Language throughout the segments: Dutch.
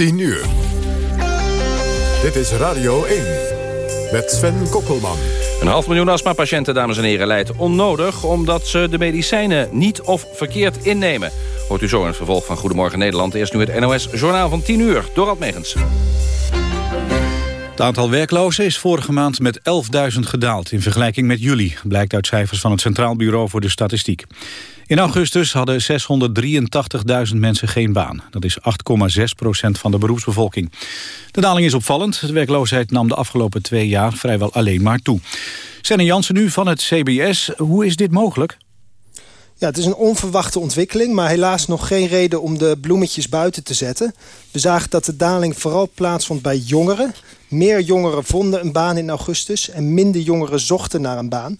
10 uur. Dit is Radio 1 met Sven Kokkelman. Een half miljoen astmapatiënten, dames en heren, leidt onnodig... omdat ze de medicijnen niet of verkeerd innemen. Hoort u zo in het vervolg van Goedemorgen Nederland. Eerst nu het NOS Journaal van 10 uur. Dorald Megens. Het aantal werklozen is vorige maand met 11.000 gedaald in vergelijking met juli, blijkt uit cijfers van het Centraal Bureau voor de Statistiek. In augustus hadden 683.000 mensen geen baan. Dat is 8,6 procent van de beroepsbevolking. De daling is opvallend. De werkloosheid nam de afgelopen twee jaar vrijwel alleen maar toe. Senne Jansen nu van het CBS. Hoe is dit mogelijk? Ja, het is een onverwachte ontwikkeling, maar helaas nog geen reden om de bloemetjes buiten te zetten. We zagen dat de daling vooral plaatsvond bij jongeren. Meer jongeren vonden een baan in augustus en minder jongeren zochten naar een baan.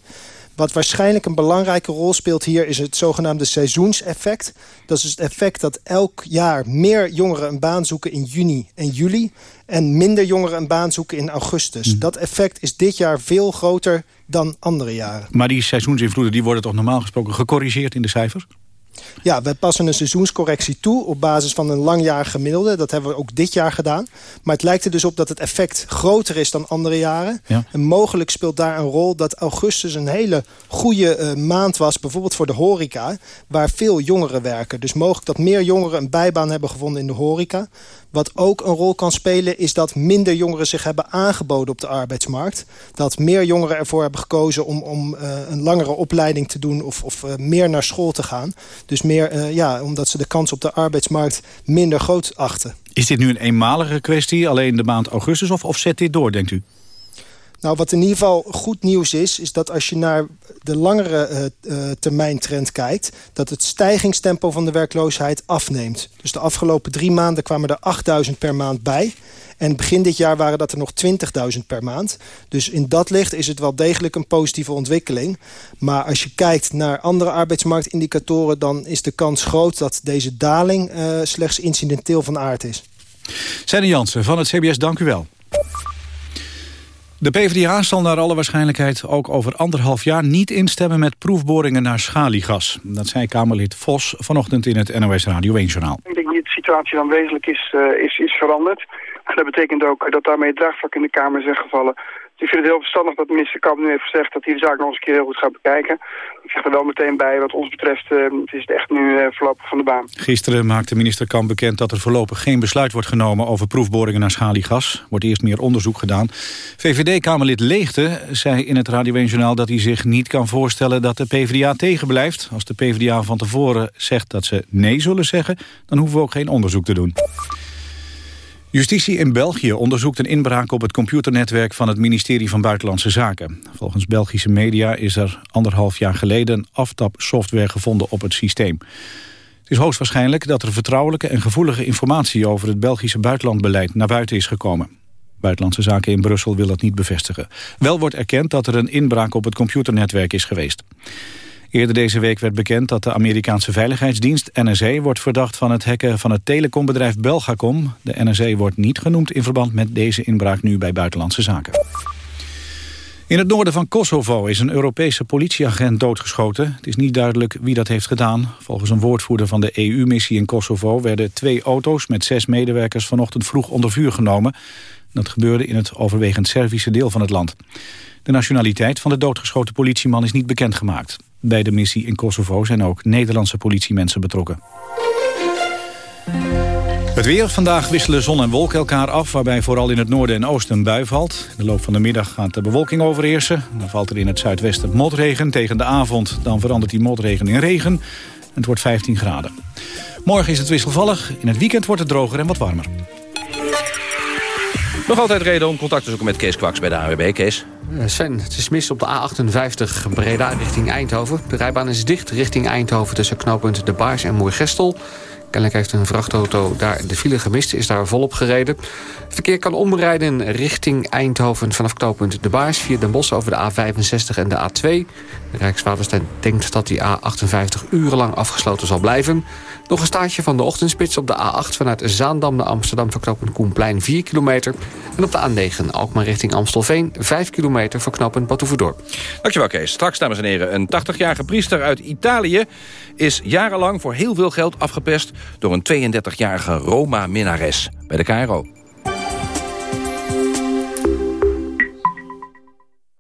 Wat waarschijnlijk een belangrijke rol speelt hier is het zogenaamde seizoenseffect. Dat is het effect dat elk jaar meer jongeren een baan zoeken in juni en juli... en minder jongeren een baan zoeken in augustus. Hmm. Dat effect is dit jaar veel groter dan andere jaren. Maar die seizoensinvloeden die worden toch normaal gesproken gecorrigeerd in de cijfers? Ja, wij passen een seizoenscorrectie toe op basis van een langjarig gemiddelde. Dat hebben we ook dit jaar gedaan. Maar het lijkt er dus op dat het effect groter is dan andere jaren. En mogelijk speelt daar een rol dat augustus een hele goede uh, maand was... bijvoorbeeld voor de horeca, waar veel jongeren werken. Dus mogelijk dat meer jongeren een bijbaan hebben gevonden in de horeca. Wat ook een rol kan spelen is dat minder jongeren zich hebben aangeboden op de arbeidsmarkt. Dat meer jongeren ervoor hebben gekozen om, om uh, een langere opleiding te doen of, of uh, meer naar school te gaan. Dus meer, uh, ja, omdat ze de kans op de arbeidsmarkt minder groot achten. Is dit nu een eenmalige kwestie, alleen de maand augustus, of, of zet dit door, denkt u? Nou, wat in ieder geval goed nieuws is... is dat als je naar de langere uh, uh, termijn trend kijkt... dat het stijgingstempo van de werkloosheid afneemt. Dus de afgelopen drie maanden kwamen er 8.000 per maand bij. En begin dit jaar waren dat er nog 20.000 per maand. Dus in dat licht is het wel degelijk een positieve ontwikkeling. Maar als je kijkt naar andere arbeidsmarktindicatoren... dan is de kans groot dat deze daling uh, slechts incidenteel van aard is. Senne Jansen van het CBS, dank u wel. De PvdA zal naar alle waarschijnlijkheid ook over anderhalf jaar niet instemmen met proefboringen naar schaliegas. Dat zei Kamerlid Vos vanochtend in het NOS Radio 1-journaal. Ik denk dat de situatie dan wezenlijk is, uh, is, is veranderd. En dat betekent ook dat daarmee het draagvlak in de Kamer is weggevallen. Ik vind het heel verstandig dat minister Kamp nu heeft gezegd dat hij de zaak nog eens een keer heel goed gaat bekijken. Ik zeg er wel meteen bij, wat ons betreft, uh, het is het echt nu uh, voorlopig van de baan. Gisteren maakte minister Kamp bekend dat er voorlopig geen besluit wordt genomen over proefboringen naar schaliegas. Wordt eerst meer onderzoek gedaan. VVD-Kamerlid Leegte zei in het Radio 1-journaal dat hij zich niet kan voorstellen dat de PvdA tegenblijft. Als de PvdA van tevoren zegt dat ze nee zullen zeggen, dan hoeven we ook geen onderzoek te doen. Justitie in België onderzoekt een inbraak op het computernetwerk van het ministerie van Buitenlandse Zaken. Volgens Belgische media is er anderhalf jaar geleden aftapsoftware gevonden op het systeem. Het is hoogstwaarschijnlijk dat er vertrouwelijke en gevoelige informatie over het Belgische buitenlandbeleid naar buiten is gekomen. Buitenlandse Zaken in Brussel wil dat niet bevestigen. Wel wordt erkend dat er een inbraak op het computernetwerk is geweest. Eerder deze week werd bekend dat de Amerikaanse veiligheidsdienst NSA wordt verdacht van het hacken van het telecombedrijf Belgacom. De NSA wordt niet genoemd in verband met deze inbraak nu bij Buitenlandse Zaken. In het noorden van Kosovo is een Europese politieagent doodgeschoten. Het is niet duidelijk wie dat heeft gedaan. Volgens een woordvoerder van de EU-missie in Kosovo... werden twee auto's met zes medewerkers vanochtend vroeg onder vuur genomen. Dat gebeurde in het overwegend Servische deel van het land. De nationaliteit van de doodgeschoten politieman is niet bekendgemaakt. Bij de missie in Kosovo zijn ook Nederlandse politiemensen betrokken. Het weer. Vandaag wisselen zon en wolken elkaar af... waarbij vooral in het noorden en oosten een bui valt. In de loop van de middag gaat de bewolking overheersen. Dan valt er in het zuidwesten motregen. Tegen de avond dan verandert die motregen in regen. En het wordt 15 graden. Morgen is het wisselvallig. In het weekend wordt het droger en wat warmer. Nog altijd reden om contact te zoeken met Kees Kwaks bij de AWB. Kees? Eh, Sven, het is mis op de A58 Breda richting Eindhoven. De rijbaan is dicht richting Eindhoven tussen knooppunt De Baars en Moergestel. Kennelijk heeft een vrachtauto daar de file gemist, is daar volop gereden. Het verkeer kan omrijden richting Eindhoven vanaf knooppunt De Baars... via Den Bosch over de A65 en de A2. De Rijkswaterstaat denkt dat die A58 urenlang afgesloten zal blijven. Nog een staartje van de ochtendspits op de A8 vanuit Zaandam naar Amsterdam... voor knooppunt Koenplein 4 kilometer. En op de A9 Alkmaar richting Amstelveen 5 kilometer voor knooppunt Batuverdorp. Dankjewel Kees. Straks, dames en heren, een 80-jarige priester uit Italië... is jarenlang voor heel veel geld afgepest door een 32-jarige Roma-minnares. Bij de KRO.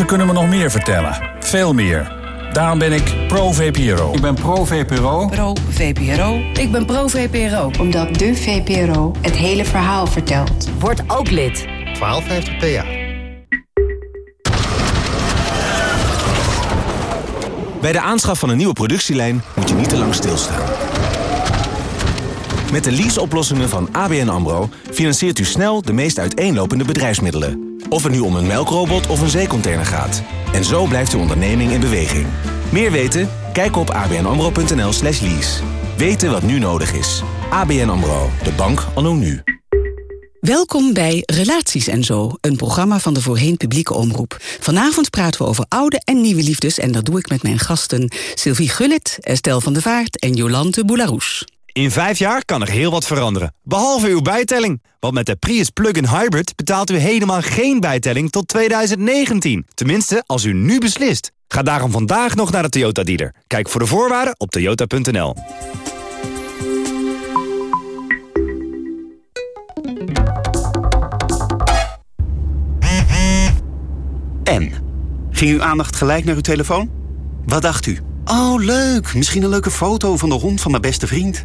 Ze kunnen me nog meer vertellen. Veel meer. Daarom ben ik pro-VPRO. Ik ben pro-VPRO. Pro-VPRO. Ik ben pro-VPRO. Omdat de VPRO het hele verhaal vertelt. Word ook lid. 1250 PA. Bij de aanschaf van een nieuwe productielijn moet je niet te lang stilstaan. Met de leaseoplossingen van ABN AMRO financiert u snel de meest uiteenlopende bedrijfsmiddelen. Of het nu om een melkrobot of een zeecontainer gaat. En zo blijft uw onderneming in beweging. Meer weten? Kijk op abnamro.nl slash lease. Weten wat nu nodig is. ABN AMRO, de bank anno nu. Welkom bij Relaties en Zo, een programma van de voorheen publieke omroep. Vanavond praten we over oude en nieuwe liefdes... en dat doe ik met mijn gasten Sylvie Gullit, Estelle van der Vaart en Jolante Boularus. In vijf jaar kan er heel wat veranderen, behalve uw bijtelling. Want met de Prius Plug-in Hybrid betaalt u helemaal geen bijtelling tot 2019. Tenminste, als u nu beslist. Ga daarom vandaag nog naar de Toyota dealer. Kijk voor de voorwaarden op toyota.nl. En? Ging uw aandacht gelijk naar uw telefoon? Wat dacht u? Oh, leuk. Misschien een leuke foto van de hond van mijn beste vriend.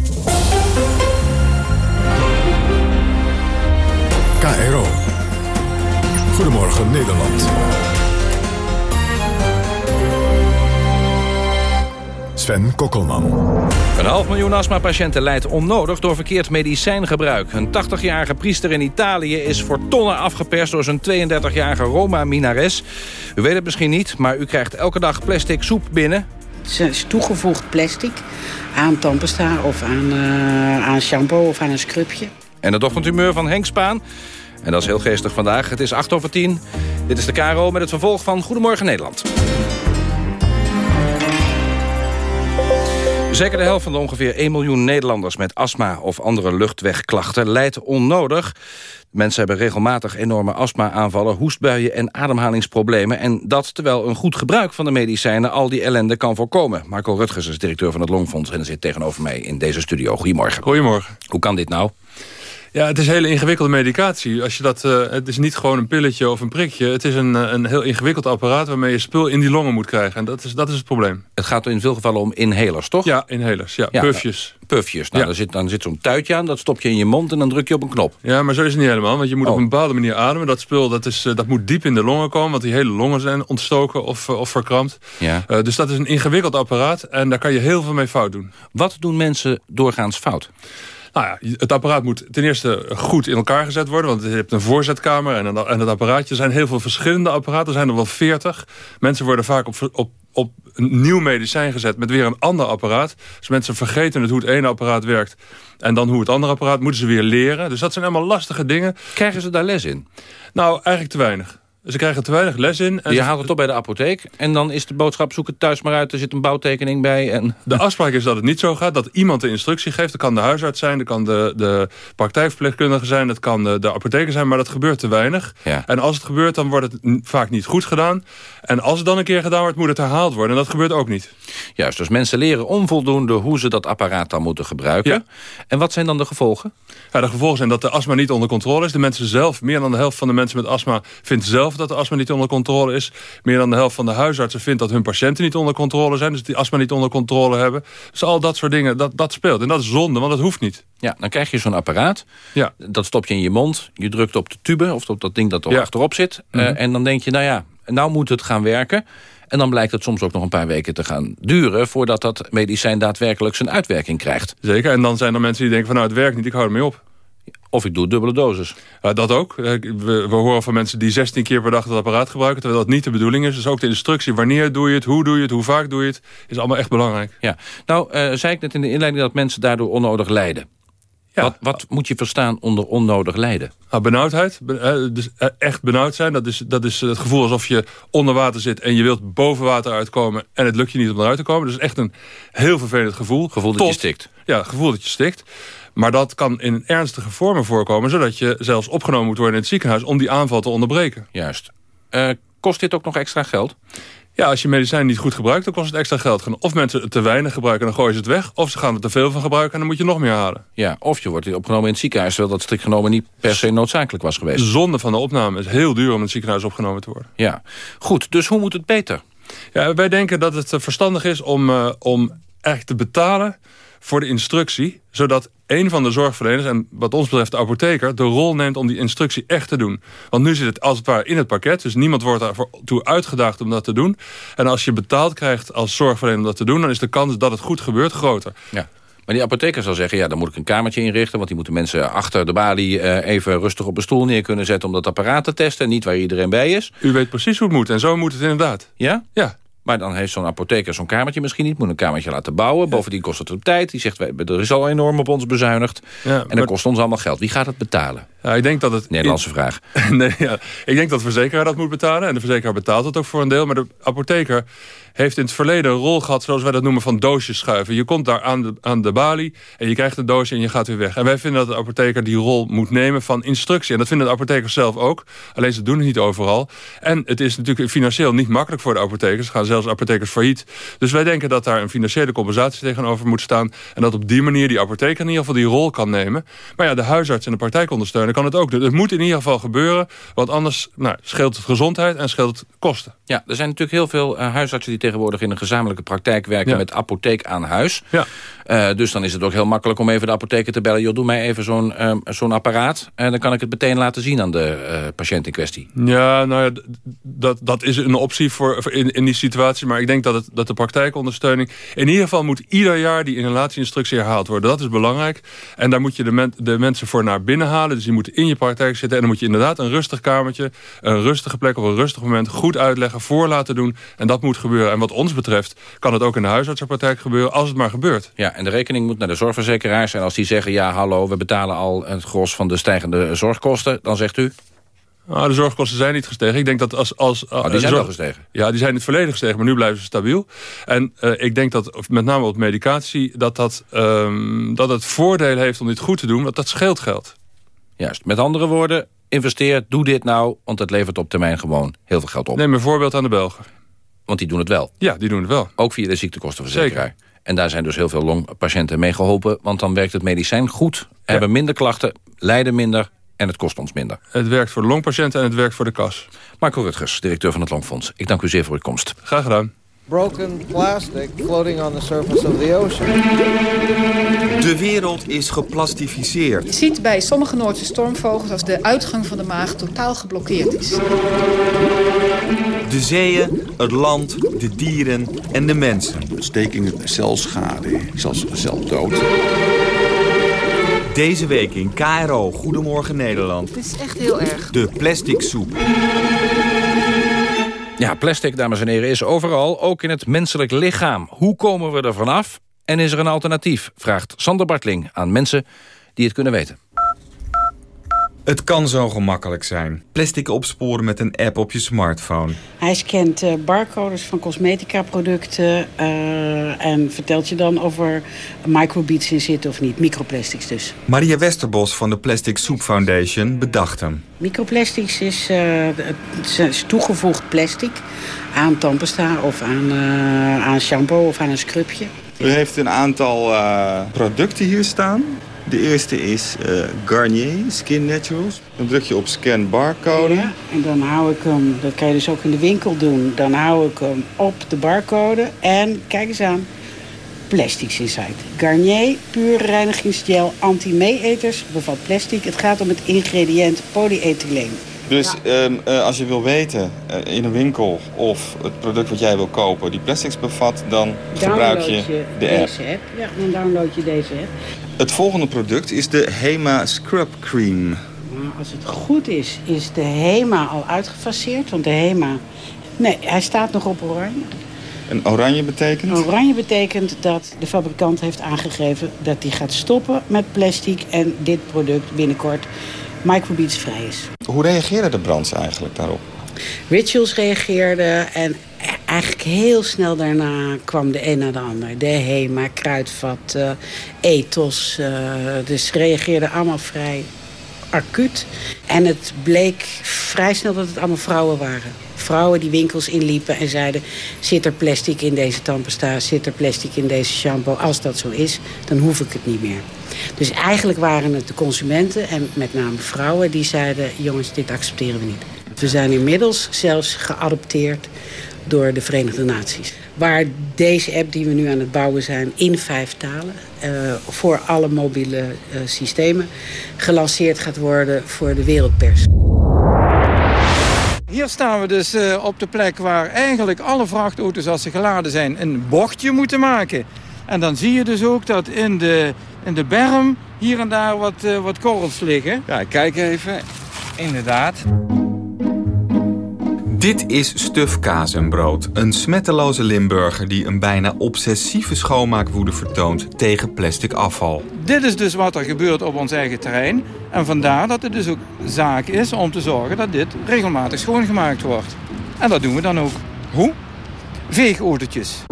Goedemorgen Nederland. Sven Kokkelman. Een half miljoen astmapatiënten lijdt onnodig door verkeerd medicijngebruik. Een 80-jarige priester in Italië is voor tonnen afgeperst... door zijn 32-jarige Roma-minares. U weet het misschien niet, maar u krijgt elke dag plastic soep binnen... Het is toegevoegd plastic aan tandpasta of aan, uh, aan shampoo of aan een scrubje. En het ochtendhumeur van Henk Spaan. En dat is heel geestig vandaag. Het is 8 over 10. Dit is de Caro met het vervolg van Goedemorgen Nederland. Zeker de helft van de ongeveer 1 miljoen Nederlanders... met astma of andere luchtwegklachten lijdt onnodig. Mensen hebben regelmatig enorme astma-aanvallen, hoestbuien en ademhalingsproblemen. En dat terwijl een goed gebruik van de medicijnen al die ellende kan voorkomen. Marco Rutgers is directeur van het Longfonds en zit tegenover mij in deze studio. Goedemorgen. Goedemorgen. Hoe kan dit nou? Ja, het is hele ingewikkelde medicatie. Als je dat, uh, het is niet gewoon een pilletje of een prikje. Het is een, een heel ingewikkeld apparaat waarmee je spul in die longen moet krijgen. En dat is, dat is het probleem. Het gaat in veel gevallen om inhalers, toch? Ja, inhalers. Ja, ja puffjes. Puffjes. Nou, ja. dan zit, dan zit zo'n tuitje aan, dat stop je in je mond en dan druk je op een knop. Ja, maar zo is het niet helemaal. Want je moet oh. op een bepaalde manier ademen. Dat spul dat is, dat moet diep in de longen komen. Want die hele longen zijn ontstoken of, of verkrampt. Ja. Uh, dus dat is een ingewikkeld apparaat. En daar kan je heel veel mee fout doen. Wat doen mensen doorgaans fout? Nou ja, het apparaat moet ten eerste goed in elkaar gezet worden. Want je hebt een voorzetkamer en, een, en het apparaatje. Er zijn heel veel verschillende apparaten. Er zijn er wel veertig. Mensen worden vaak op, op, op een nieuw medicijn gezet met weer een ander apparaat. Dus mensen vergeten het hoe het ene apparaat werkt. En dan hoe het andere apparaat moeten ze weer leren. Dus dat zijn allemaal lastige dingen. Krijgen ze daar les in? Nou, eigenlijk te weinig. Ze krijgen te weinig les in. En je haalt het op bij de apotheek. En dan is de boodschap, zoek het thuis maar uit. Er zit een bouwtekening bij. En... De afspraak is dat het niet zo gaat. Dat iemand de instructie geeft. Dat kan de huisarts zijn. Dat kan de, de praktijkverpleegkundige zijn. Dat kan de, de apotheker zijn. Maar dat gebeurt te weinig. Ja. En als het gebeurt, dan wordt het vaak niet goed gedaan. En als het dan een keer gedaan wordt, moet het herhaald worden. En dat gebeurt ook niet. Juist, dus mensen leren onvoldoende hoe ze dat apparaat dan moeten gebruiken. Ja. En wat zijn dan de gevolgen? Ja, de gevolgen zijn dat de astma niet onder controle is. De mensen zelf, meer dan de helft van de mensen met astma... vindt zelf helft dat de astma niet onder controle is. Meer dan de helft van de huisartsen vindt dat hun patiënten niet onder controle zijn. Dus die astma niet onder controle hebben. Dus al dat soort dingen, dat, dat speelt. En dat is zonde, want dat hoeft niet. Ja, dan krijg je zo'n apparaat. Ja. Dat stop je in je mond. Je drukt op de tube of op dat ding dat er Ja. achterop zit. Eh, Mhm. en dan denk je, nou ja, nou moet het gaan werken. En dan blijkt het soms ook nog een paar weken te gaan duren... voordat dat medicijn daadwerkelijk zijn uitwerking krijgt. Zeker, en dan zijn er mensen die denken van nou het werkt niet, ik hou ermee op. Of ik doe dubbele dosis. Ja, dat ook. Eh, We, we horen van mensen die 16 keer per dag het apparaat gebruiken... terwijl dat niet de bedoeling is. Dus ook de instructie, wanneer doe je het, hoe doe je het, hoe vaak doe je het... is allemaal echt belangrijk. Ja. Nou, eh, zei ik net in de inleiding dat mensen daardoor onnodig lijden. Wat, wat moet je verstaan onder onnodig lijden? Nou, benauwdheid, be- eh, dus eh, echt benauwd zijn... Dat is, dat is het gevoel alsof je onder water zit... en je wilt boven water uitkomen... en het lukt je niet om eruit te komen. Dus echt een heel vervelend gevoel. Gevoel dat je stikt. Ja, het gevoel dat je stikt. Maar dat kan in ernstige vormen voorkomen... zodat je zelfs opgenomen moet worden in het ziekenhuis... om die aanval te onderbreken. Juist. Eh, kost dit ook nog extra geld? Ja, als je medicijn niet goed gebruikt, dan kost het extra geld. Of mensen het te weinig gebruiken en dan gooien ze het weg... of ze gaan er te veel van gebruiken en dan moet je nog meer halen. Ja, of je wordt opgenomen in het ziekenhuis... terwijl dat strikt genomen niet per se noodzakelijk was geweest. Zonde van de opname is heel duur om in het ziekenhuis opgenomen te worden. Ja, goed. Dus hoe moet het beter? Ja, wij denken dat het eh, verstandig is om, eh, om echt te betalen voor de instructie... zodat een van de zorgverleners, en wat ons betreft de apotheker... de rol neemt om die instructie echt te doen. Want nu zit het als het ware in het pakket... dus niemand wordt daarvoor toe uitgedaagd om dat te doen. En als je betaald krijgt als zorgverlener om dat te doen... dan is de kans dat het goed gebeurt groter. Ja. Maar die apotheker zal zeggen, ja, dan moet ik een kamertje inrichten... want die moeten mensen achter de balie eh, even rustig op een stoel neer kunnen zetten... om dat apparaat te testen, niet waar iedereen bij is. U weet precies hoe het moet en zo moet het inderdaad. Ja? Ja. Maar dan heeft zo'n apotheker zo'n kamertje misschien niet. Moet een kamertje laten bouwen. Bovendien kost het op tijd. Die zegt, wij- er is al enorm op ons bezuinigd. Ja, en dat maar- kost ons allemaal geld. Wie gaat het betalen? Ja, ik denk dat het... Nederlandse vraag. nee, ja. Ik denk dat de verzekeraar dat moet betalen. En de verzekeraar betaalt het ook voor een deel. Maar de apotheker heeft in het verleden een rol gehad... zoals wij dat noemen van doosjes schuiven. Je komt daar aan de, aan de balie en je krijgt een doosje en je gaat weer weg. En wij vinden dat de apotheker die rol moet nemen van instructie. En dat vinden de apothekers zelf ook. Alleen ze doen het niet overal. En het is natuurlijk financieel niet makkelijk voor de apothekers. Er gaan zelfs apothekers failliet. Dus wij denken dat daar een financiële compensatie tegenover moet staan. En dat op die manier die apotheker in ieder geval die rol kan nemen. Maar ja, de huisarts en de praktijkondersteuner kan het ook doen. Het moet in ieder geval gebeuren. Want anders nou, scheelt het gezondheid en scheelt het kosten. Ja, er zijn natuurlijk heel veel eh, huisartsen... die tegenwoordig in een gezamenlijke praktijk werken... Ja. met apotheek aan huis. Ja. Eh, dus dan is het ook heel makkelijk om even de apotheker te bellen. Joh, doe mij even zo'n ehm, zo'n apparaat. En dan kan ik het meteen laten zien aan de eh, patiënt in kwestie. Ja, nou ja, dat, dat is een optie voor, voor in, in die situatie. Maar ik denk dat, het, dat de praktijkondersteuning... In ieder geval moet ieder jaar die inhalatieinstructie herhaald worden. Dat is belangrijk. En daar moet je de, men- de mensen voor naar binnen halen. Dus die moeten in je praktijk zitten. En dan moet je inderdaad een rustig kamertje... een rustige plek op een rustig moment goed uitleggen... voor laten doen. En dat moet gebeuren. En wat ons betreft kan het ook in de huisartsenpraktijk gebeuren... als het maar gebeurt. Ja, en de rekening moet naar de zorgverzekeraars. En als die zeggen, ja, hallo, we betalen al het gros van de stijgende zorgkosten... dan zegt u, Nou, de zorgkosten zijn niet gestegen. Ik denk dat als... als oh, die eh, zijn zorg- wel gestegen. Ja, die zijn in het verleden gestegen, maar nu blijven ze stabiel. En eh, ik denk dat, met name op medicatie, dat, dat, ehm, dat het voordeel heeft om dit goed te doen, want dat scheelt geld. Juist, met andere woorden, investeer, doe dit nou... want het levert op termijn gewoon heel veel geld op. Neem een voorbeeld aan de Belgen. Want die doen het wel. Ja, die doen het wel. Ook via de ziektekostenverzekeraar. En daar zijn dus heel veel longpatiënten mee geholpen... want dan werkt het medicijn goed, hebben minder klachten... lijden minder en het kost ons minder. Het werkt voor de longpatiënten en het werkt voor de kas. Marco Rutgers, directeur van het Longfonds. Ik dank u zeer voor uw komst. Graag gedaan. Broken plastic floating on the surface of the ocean. De wereld is geplastificeerd. Je ziet bij sommige Noordse stormvogels als de uitgang van de maag totaal geblokkeerd is. De zeeën, het land, de dieren en de mensen. Ontstekingen, celschade, zelfs celdood. Deze week in KRO Goedemorgen Nederland. Het is echt heel erg. De plastic soep. Ja, plastic, dames en heren, is overal, ook in het menselijk lichaam. Hoe komen we er vanaf? En is er een alternatief? Vraagt Sander Bartling aan mensen die het kunnen weten. Het kan zo gemakkelijk zijn. Plastic opsporen met een app op je smartphone. Hij scant eh, barcodes van cosmetica-producten eh, en vertelt je dan of er microbeads in zitten of niet. Microplastics dus. Maria Westerbos van de Plastic Soup Foundation bedacht hem. Microplastics is, eh, het is toegevoegd plastic aan tandpasta of aan, eh, aan shampoo of aan een scrubje. U heeft een aantal eh, producten hier staan. De eerste is uh, Garnier Skin Naturals. Dan druk je op scan barcode. En dan hou ik hem, dat kan je dus ook in de winkel doen. Dan hou ik hem op de barcode en kijk eens aan, plastics inside. Garnier, pure reinigingsgel, anti-meeeters, bevat plastic. Het gaat om het ingrediënt polyethyleen. Dus ehm, eh, als je wil weten uh, in een winkel of het product wat jij wil kopen die plastics bevat, dan gebruik je, je de deze app. Ja, dan download je deze app. Het volgende product is de Hema Scrub Cream. Maar als het goed is, is de Hema al uitgefaseerd. Want de Hema... Nee, hij staat nog op oranje. En oranje betekent? Oranje betekent dat de fabrikant heeft aangegeven... dat hij gaat stoppen met plastic en dit product binnenkort microbeads vrij is. Hoe reageerde de branche eigenlijk daarop? Rituals reageerde en eigenlijk heel snel daarna kwam de een naar de ander. De HEMA, Kruidvat, uh, Ethos. Uh, dus reageerden allemaal vrij acuut. En het bleek vrij snel dat het allemaal vrouwen waren. Vrouwen die winkels inliepen en zeiden... zit er plastic in deze tandpasta, zit er plastic in deze shampoo? Als dat zo is, dan hoef ik het niet meer. Dus eigenlijk waren het de consumenten en met name vrouwen... die zeiden, jongens, dit accepteren we niet. We zijn inmiddels zelfs geadopteerd door de Verenigde Naties. Waar deze app die we nu aan het bouwen zijn in vijf talen... Uh, voor alle mobiele uh, systemen gelanceerd gaat worden voor de wereldpers. Hier staan we dus uh, op de plek waar eigenlijk alle vrachtauto's als ze geladen zijn... een bochtje moeten maken. En dan zie je dus ook dat in de, in de berm hier en daar wat, wat korrels liggen. Ja, kijk even. Inderdaad. Dit is stufkazenbrood, een smetteloze Limburger die een bijna obsessieve schoonmaakwoede vertoont tegen plastic afval. Dit is dus wat er gebeurt op ons eigen terrein. En vandaar dat het dus ook zaak is om te zorgen dat dit regelmatig schoongemaakt wordt. En dat doen we dan ook. Hoe? Veegautootjes.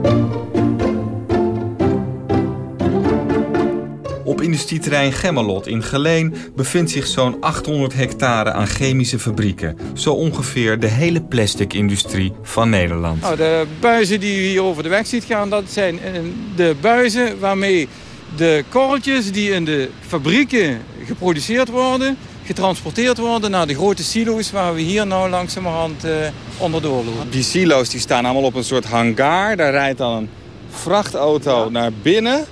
Op industrieterrein Gemmelot in Geleen bevindt zich zo'n 800 hectare aan chemische fabrieken. Zo ongeveer de hele plastic-industrie van Nederland. Nou, de buizen die u hier over de weg ziet gaan, dat zijn eh, de buizen waarmee de korreltjes die in de fabrieken geproduceerd worden, getransporteerd worden naar de grote silo's waar we hier nou langzamerhand uh, onderdoor lopen. Die silo's die staan allemaal op een soort hangar. Daar rijdt dan een vrachtauto ja. naar binnen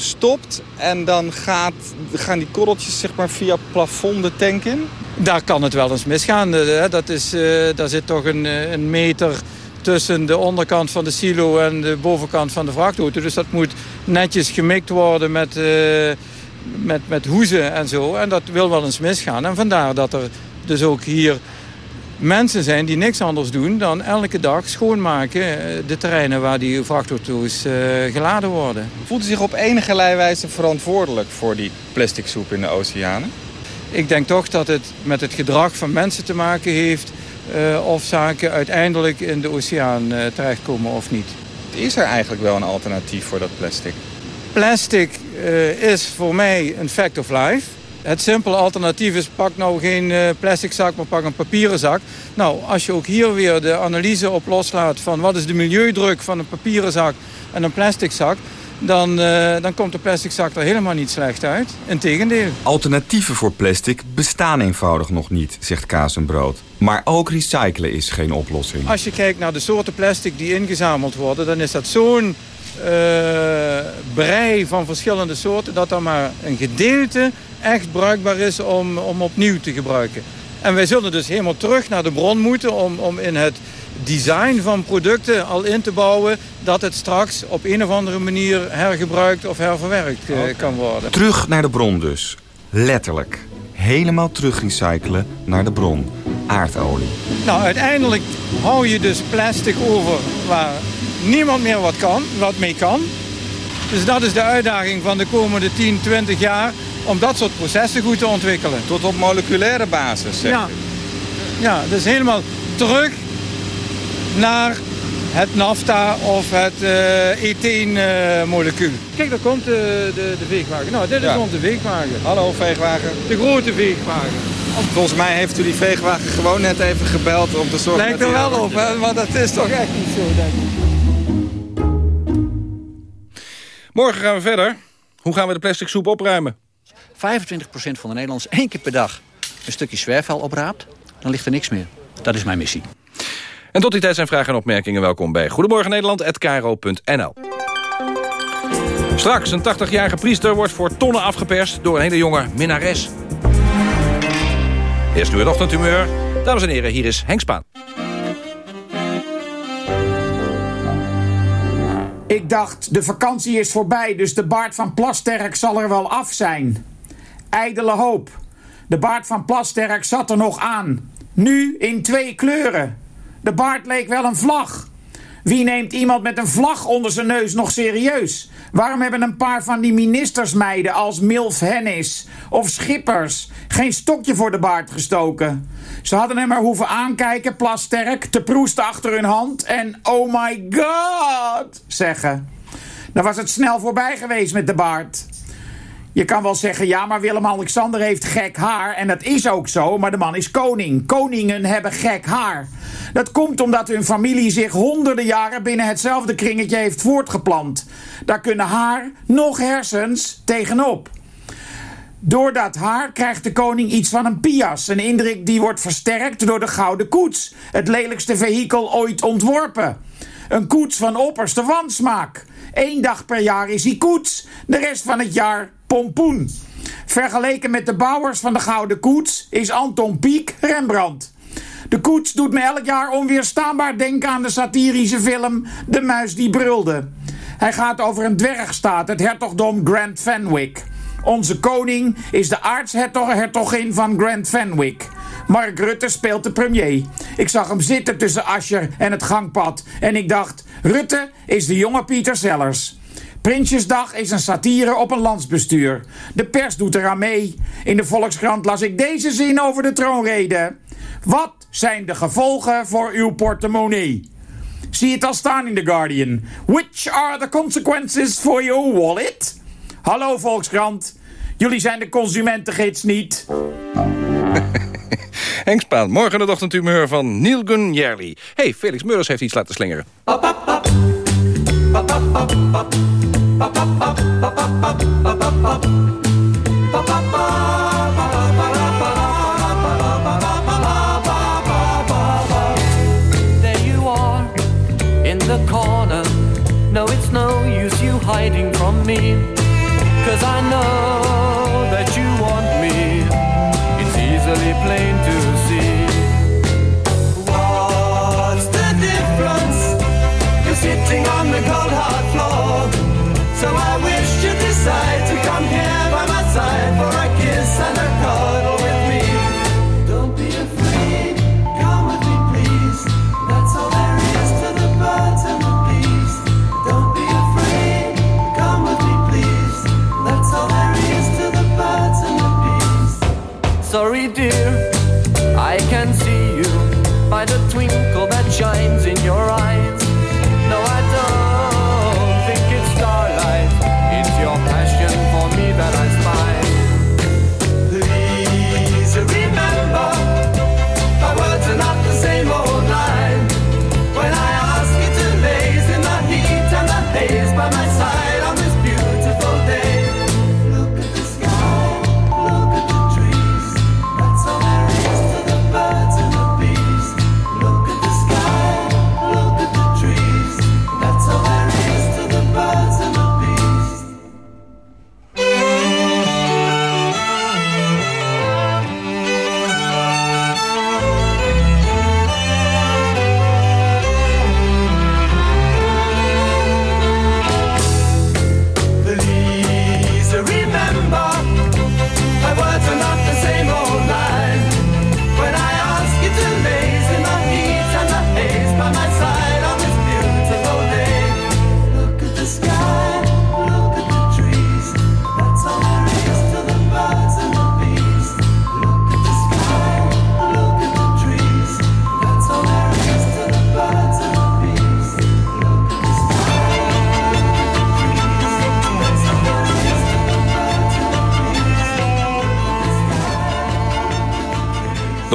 stopt en dan gaat, gaan die korreltjes zeg maar, via plafond de tank in? Daar kan het wel eens misgaan. Dat is, uh, daar zit toch een, een meter tussen de onderkant van de silo en de bovenkant van de vrachtauto. Dus dat moet netjes gemikt worden met, met, met hoezen en zo. En dat wil wel eens misgaan. En vandaar dat er dus ook hier mensen zijn die niks anders doen dan elke dag schoonmaken de terreinen waar die vrachtauto's uh, geladen worden. Voelt u zich op enige wijze verantwoordelijk voor die plastic soep in de oceanen? Ik denk toch dat het met het gedrag van mensen te maken heeft uh, of zaken uiteindelijk in de oceaan uh, terechtkomen of niet. Is er eigenlijk wel een alternatief voor dat plastic? Plastic is voor mij een fact of life. Het simpele alternatief is pak nou geen plastic zak, maar pak een papieren zak. Nou, als je ook hier weer de analyse op loslaat van wat is de milieudruk van een papieren zak en een plastic zak... Dan, uh, dan komt de plastic zak er helemaal niet slecht uit. Integendeel. Alternatieven voor plastic bestaan eenvoudig nog niet, zegt Kaas en Brood. Maar ook recyclen is geen oplossing. Als je kijkt naar de soorten plastic die ingezameld worden... dan is dat zo'n brei van verschillende soorten... dat er maar een gedeelte echt bruikbaar is om, om opnieuw te gebruiken. En wij zullen dus helemaal terug naar de bron moeten om, om in het design van producten al in te bouwen... dat het straks op een of andere manier hergebruikt of herverwerkt uh, kan worden. Terug naar de bron dus. Letterlijk. Helemaal terug recyclen naar de bron. Aardolie. Nou, uiteindelijk hou je dus plastic over waar niemand meer wat, kan, wat mee kan. Dus dat is de uitdaging van de komende 10, 20 jaar om dat soort processen goed te ontwikkelen. Tot op moleculaire basis, zeg ja. ja, dus helemaal terug naar het nafta of het uh, etheenmolecuul. Uh, Kijk, daar komt de, de, de, veegwagen. Nou, dit is ja. onze veegwagen. Hallo, veegwagen. De grote veegwagen. Volgens mij heeft u die veegwagen gewoon net even gebeld om te zorgen... Lijkt er wel op, hè? maar dat is toch echt niet zo, denk ik. Morgen gaan we verder. Hoe gaan we de plastic soep opruimen? 25% van de Nederlanders één keer per dag een stukje zwerfvuil opraapt... dan ligt er niks meer. Dat is mijn missie. En tot die tijd zijn vragen en opmerkingen. Welkom bij Goedemorgen Nederland, Straks, een 80-jarige priester wordt voor tonnen afgeperst... door een hele jonge minnares. Eerst nu het ochtendhumeur. Dames en heren, hier is Henk Spaan. Ik dacht, de vakantie is voorbij, dus de baard van Plasterk zal er wel af zijn. Ijdele hoop. De baard van Plasterk zat er nog aan. Nu in twee kleuren. De baard leek wel een vlag. Wie neemt iemand met een vlag onder zijn neus nog serieus? Waarom hebben een paar van die ministersmeiden als Milf Hennis of Schippers geen stokje voor de baard gestoken? Ze hadden hem maar hoeven aankijken, plasterk, te proesten achter hun hand en oh my god zeggen. Dan was het snel voorbij geweest met de baard. Je kan wel zeggen, ja, maar Willem-Alexander heeft gek haar. En dat is ook zo, maar de man is koning. Koningen hebben gek haar. Dat komt omdat hun familie zich honderden jaren binnen hetzelfde kringetje heeft voortgeplant. Daar kunnen haar, nog hersens, tegenop. Door dat haar krijgt de koning iets van een pias. Een indruk die wordt versterkt door de gouden koets. Het lelijkste vehikel ooit ontworpen. Een koets van opperste wansmaak. Eén dag per jaar is hij koets. De rest van het jaar pompoen. Vergeleken met de bouwers van de Gouden Koets is Anton Pieck Rembrandt. De koets doet me elk jaar onweerstaanbaar denken aan de satirische film De Muis die Brulde. Hij gaat over een dwergstaat, het hertogdom Grand Fenwick. Onze koning is de aartshertogin van Grand Fenwick. Mark Rutte speelt de premier. Ik zag hem zitten tussen Ascher en het gangpad. En ik dacht, Rutte is de jonge Pieter Sellers. Prinsjesdag is een satire op een landsbestuur. De pers doet eraan mee. In de Volkskrant las ik deze zin over de troonrede. Wat zijn de gevolgen voor uw portemonnee? Zie het al staan in The Guardian. Which are the consequences for your wallet? Hallo Volkskrant. Jullie zijn de consumentengids niet. Henk Spaan, morgen het ochtendhumeur van Neil Gunn Jerli. hey, Felix Meurs heeft iets laten slingeren. up, up, up, up, up, up, up.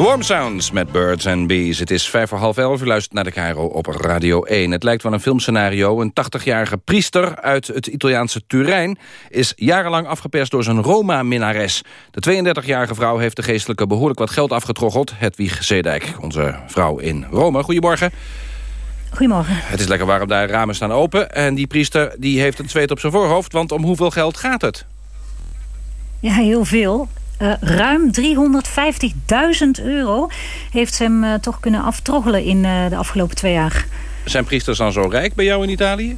The Warm Sounds met Birds and Bees. Het is vijf voor half elf. U luistert naar de Cairo op Radio 1. Het lijkt wel een filmscenario. Een 80-jarige priester uit het Italiaanse Turijn... is jarenlang afgeperst door zijn Roma-minnares. De 32-jarige vrouw heeft de geestelijke behoorlijk wat geld afgetroggeld. Hedwig Zeedijk, onze vrouw in Rome. Goedemorgen. Goedemorgen. Het is lekker warm daar, ramen staan open. En die priester die heeft het zweet op zijn voorhoofd. Want om hoeveel geld gaat het? Ja, heel veel. Uh, ruim 350.000 euro heeft ze hem uh, toch kunnen aftroggelen in uh, de afgelopen twee jaar. Zijn priesters dan zo rijk bij jou in Italië?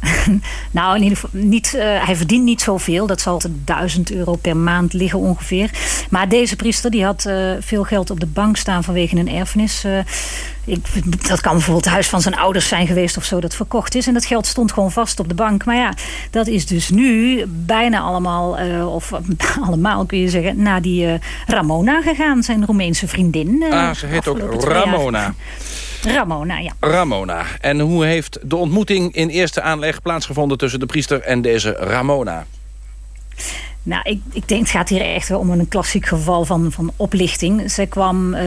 nou, in ieder geval niet, uh, hij verdient niet zoveel. Dat zal 1000 euro per maand liggen ongeveer. Maar deze priester die had uh, veel geld op de bank staan vanwege een erfenis. Uh, ik, dat kan bijvoorbeeld het huis van zijn ouders zijn geweest of zo dat verkocht is. En dat geld stond gewoon vast op de bank. Maar ja, dat is dus nu bijna allemaal, of allemaal kun je zeggen, naar die Ramona gegaan. Zijn Roemeense vriendin. ah, ze heet ook Ramona. Ramona, ja. Ramona. En hoe heeft de ontmoeting in eerste aanleg plaatsgevonden... tussen de priester en deze Ramona? Nou, ik, ik denk het gaat hier echt om een klassiek geval van, van oplichting. Ze kwam uh,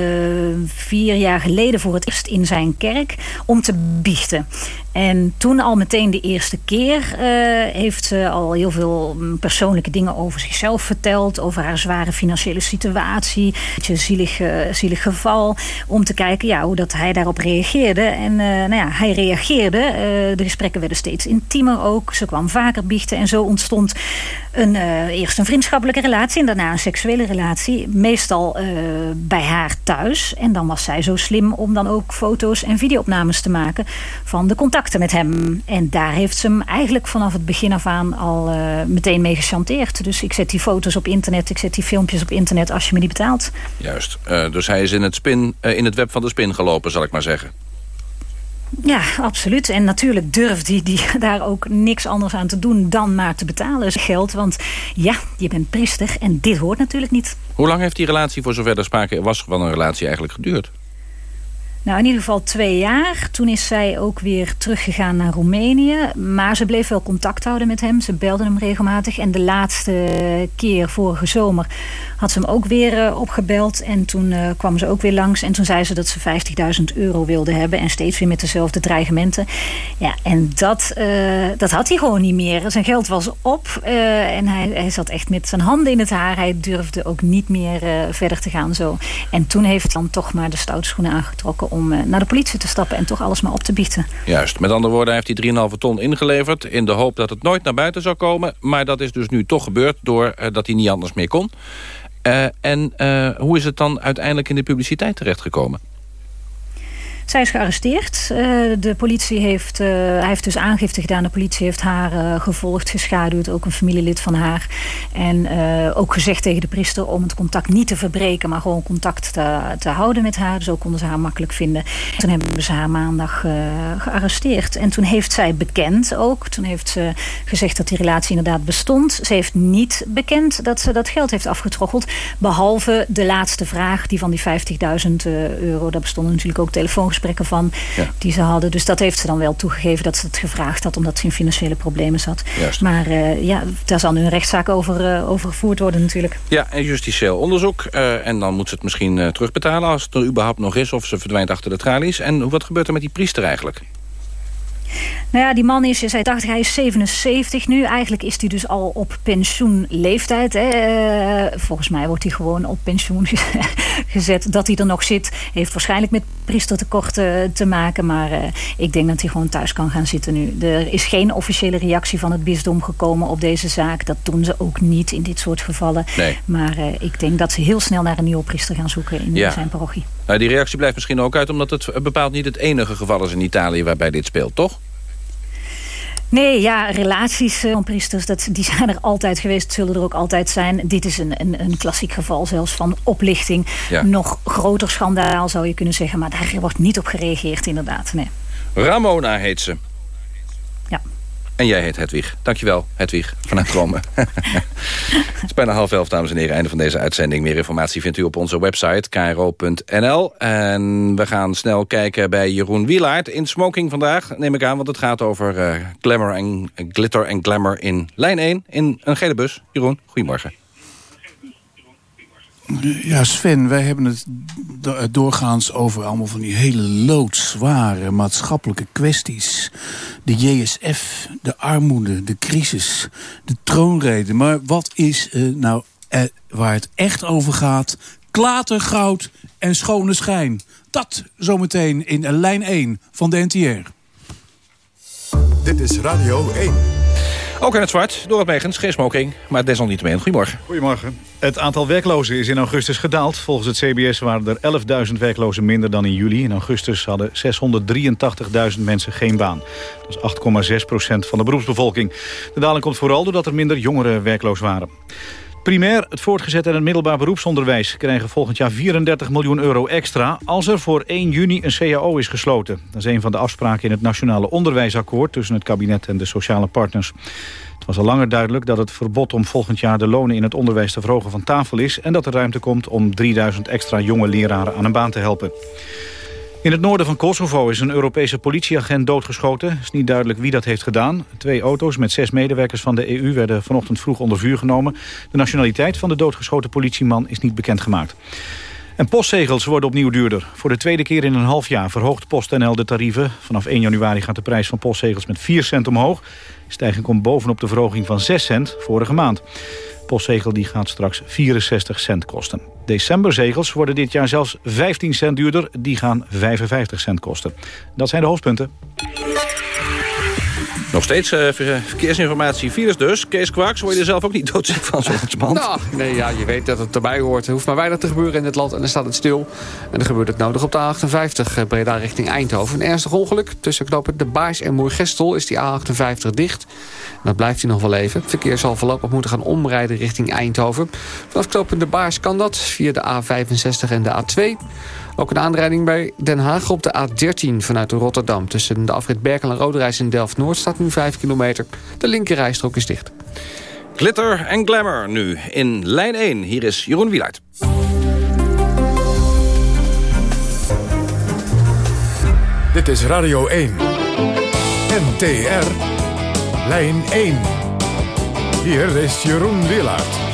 vier jaar geleden voor het eerst in zijn kerk om te biechten. En toen al meteen de eerste keer uh, heeft ze al heel veel persoonlijke dingen over zichzelf verteld. Over haar zware financiële situatie. Een zielig, uh, zielig geval. Om te kijken ja, hoe dat hij daarop reageerde. En nou ja, hij reageerde. de gesprekken werden steeds intiemer ook. Ze kwam vaker biechten. En zo ontstond een, eerst een vriendschappelijke relatie. En daarna een seksuele relatie. Meestal bij haar thuis. En dan was zij zo slim om dan ook foto's en videoopnames te maken van de contacten met hem. En daar heeft ze hem eigenlijk vanaf het begin af aan al uh, meteen mee gechanteerd. Dus ik zet die foto's op internet, ik zet die filmpjes op internet als je me die betaalt. Juist, dus hij is in het, spin, in het web van de spin gelopen, zal ik maar zeggen. Ja, absoluut. En natuurlijk durft hij die daar ook niks anders aan te doen dan maar te betalen. Geld, want ja, je bent priester en dit hoort natuurlijk niet. Hoe lang heeft die relatie, voor zover er sprake was van een relatie, eigenlijk geduurd? Nou, in ieder geval twee jaar. Toen is zij ook weer teruggegaan naar Roemenië. Maar ze bleef wel contact houden met hem. Ze belde hem regelmatig. En de laatste keer, vorige zomer, had ze hem ook weer uh, opgebeld. En toen uh, kwam ze ook weer langs. En toen zei ze dat ze 50.000 euro wilde hebben. En steeds weer met dezelfde dreigementen. Ja, en dat, uh, dat had hij gewoon niet meer. Zijn geld was op. en hij, hij zat echt met zijn handen in het haar. Hij durfde ook niet meer verder te gaan zo. En toen heeft dan toch maar de stoute schoenen aangetrokken om uh, naar de politie te stappen en toch alles maar op te biechten. Juist, met andere woorden, hij heeft die 3,5 ton ingeleverd... in de hoop dat het nooit naar buiten zou komen. Maar dat is dus nu toch gebeurd doordat uh, hij niet anders meer kon. Uh, en hoe is het dan uiteindelijk in de publiciteit terechtgekomen? Zij is gearresteerd. Uh, de politie heeft, uh, hij heeft dus aangifte gedaan. De politie heeft haar uh, gevolgd, geschaduwd. Ook een familielid van haar. En ook gezegd tegen de priester om het contact niet te verbreken. Maar gewoon contact te, te houden met haar. Zo konden ze haar makkelijk vinden. Toen hebben ze haar maandag gearresteerd. En toen heeft zij bekend ook. Toen heeft ze gezegd dat die relatie inderdaad bestond. Ze heeft niet bekend dat ze dat geld heeft afgetroggeld. Behalve de laatste vraag, die van die 50.000 euro. Daar bestonden natuurlijk ook van ja. die ze hadden. Dus dat heeft ze dan wel toegegeven dat ze het gevraagd had... omdat ze in financiële problemen zat. Juist. Maar uh, ja, daar zal nu een rechtszaak over, uh, over gevoerd worden natuurlijk. Ja, en justitieel onderzoek. Uh, en dan moet ze het misschien terugbetalen als het er überhaupt nog is... of ze verdwijnt achter de tralies. En wat gebeurt er met die priester eigenlijk? Nou ja, die man is, zij dacht hij is 77 nu. Eigenlijk is hij dus al op pensioenleeftijd. Hè. Uh, volgens mij wordt hij gewoon op pensioen gezet. Dat hij er nog zit, heeft waarschijnlijk met priestertekorten uh, te maken. Maar uh, ik denk dat hij gewoon thuis kan gaan zitten nu. Er is geen officiële reactie van het bisdom gekomen op deze zaak. Dat doen ze ook niet in dit soort gevallen. Nee. Maar ik denk dat ze heel snel naar een nieuwe priester gaan zoeken in ja. zijn parochie. Die reactie blijft misschien ook uit... omdat het bepaald niet het enige geval is in Italië waarbij dit speelt, toch? Nee, ja, relaties van priesters, dat, die zijn er altijd geweest. Zullen er ook altijd zijn. Dit is een, een, een klassiek geval zelfs van oplichting. Ja. Nog groter schandaal zou je kunnen zeggen. Maar daar wordt niet op gereageerd inderdaad. Nee. Ramona heet ze. En jij heet Hedwig. Dankjewel, Hedwig, vanuit Rome. het is bijna half elf, dames en heren. Einde van deze uitzending. Meer informatie vindt u op onze website, kro.nl. En we gaan snel kijken bij Jeroen Wielaert in smoking vandaag. Neem ik aan, want het gaat over uh, glamour en, uh, glitter en glamour in lijn 1. In een gele bus. Jeroen, goedemorgen. Ja, Sven, wij hebben het do- doorgaans over allemaal van die hele loodzware maatschappelijke kwesties. De JSF, de armoede, de crisis, de troonrede. Maar wat is eh, nou eh, waar het echt over gaat? Klatergoud en schone schijn. Dat zometeen in lijn 1 van de NTR. Dit is Radio 1. Ook in het zwart, door het Megens, geen smoking. Maar desalniettemin, goedemorgen. Goedemorgen. Het aantal werklozen is in augustus gedaald. Volgens het CBS waren er 11.000 werklozen minder dan in juli. In augustus hadden 683.000 mensen geen baan. Dat is 8,6 procent van de beroepsbevolking. De daling komt vooral doordat er minder jongeren werkloos waren. Primair, het voortgezet en het middelbaar beroepsonderwijs... krijgen volgend jaar 34 miljoen euro extra... als er voor 1 juni een CAO is gesloten. Dat is een van de afspraken in het Nationale Onderwijsakkoord... tussen het kabinet en de sociale partners. Het was al langer duidelijk dat het verbod om volgend jaar... de lonen in het onderwijs te verhogen van tafel is... en dat er ruimte komt om 3000 extra jonge leraren aan een baan te helpen. In het noorden van Kosovo is een Europese politieagent doodgeschoten. Het is niet duidelijk wie dat heeft gedaan. Twee auto's met zes medewerkers van de EU werden vanochtend vroeg onder vuur genomen. De nationaliteit van de doodgeschoten politieman is niet bekendgemaakt. En postzegels worden opnieuw duurder. Voor de tweede keer in een half jaar verhoogt PostNL de tarieven. Vanaf 1 januari gaat de prijs van postzegels met 4 cent omhoog. De stijging komt bovenop de verhoging van 6 cent vorige maand. Postzegel die gaat straks 64 cent kosten. Decemberzegels worden dit jaar zelfs 15 cent duurder. Die gaan 55 cent kosten. Dat zijn de hoofdpunten. Nog steeds eh, ver- verkeersinformatie, virus dus. Kees Kwaks, word je er zelf ook niet doodziek van zo'n band? Nou, nee, ja, je weet dat het erbij hoort. Er hoeft maar weinig te gebeuren in het land en dan staat het stil. En dan gebeurt het nodig op de A58 eh, Breda richting Eindhoven. Een ernstig ongeluk. Tussen knopen De Baars en Moergestel is die A58 dicht. En dat blijft hij nog wel even. Het verkeer zal voorlopig moeten gaan omrijden richting Eindhoven. Vanaf knopen De Baars kan dat via de A65 en de A2. Ook een aanrijding bij Den Haag op de A13 vanuit Rotterdam. Tussen de afrit Berkel en Roderijs in Delft-Noord staat nu 5 kilometer. De linkerrijstrook is dicht. Glitter en glamour nu in lijn 1. Hier is Jeroen Wielaert. Dit is Radio 1. NTR. Lijn 1. Hier is Jeroen Willaert.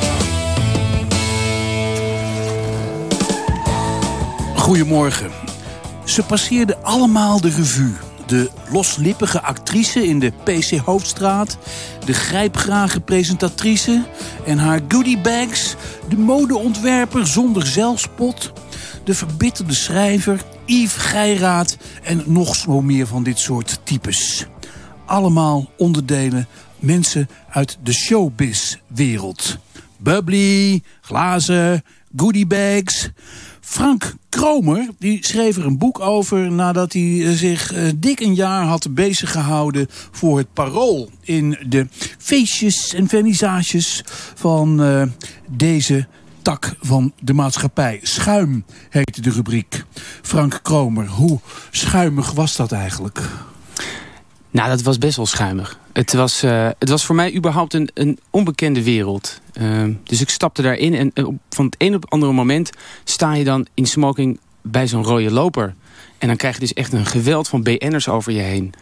Goedemorgen. Ze passeerden allemaal de revue. De loslippige actrice in de PC Hoofdstraat. De grijpgrage presentatrice en haar goodiebags. De modeontwerper zonder zelfspot. De verbitterde schrijver Yves Geiraat. En nog zo meer van dit soort types. Allemaal onderdelen mensen uit de showbiz-wereld. Bubbly, glazen, goodiebags. Frank Kromer die schreef er een boek over nadat hij eh, zich eh, dik een jaar had bezig gehouden voor het parool in de feestjes en vernissages van eh, deze tak van de maatschappij. Schuim heette de rubriek. Frank Kromer, hoe schuimig was dat eigenlijk? Nou, dat was best wel schuimig. Het was, eh, het was voor mij überhaupt een, een onbekende wereld. Ehm, dus ik stapte daarin en eh, op, van het een op het andere moment... sta je dan in smoking bij zo'n rode loper. En dan krijg je dus echt een geweld van BN'ers over je heen.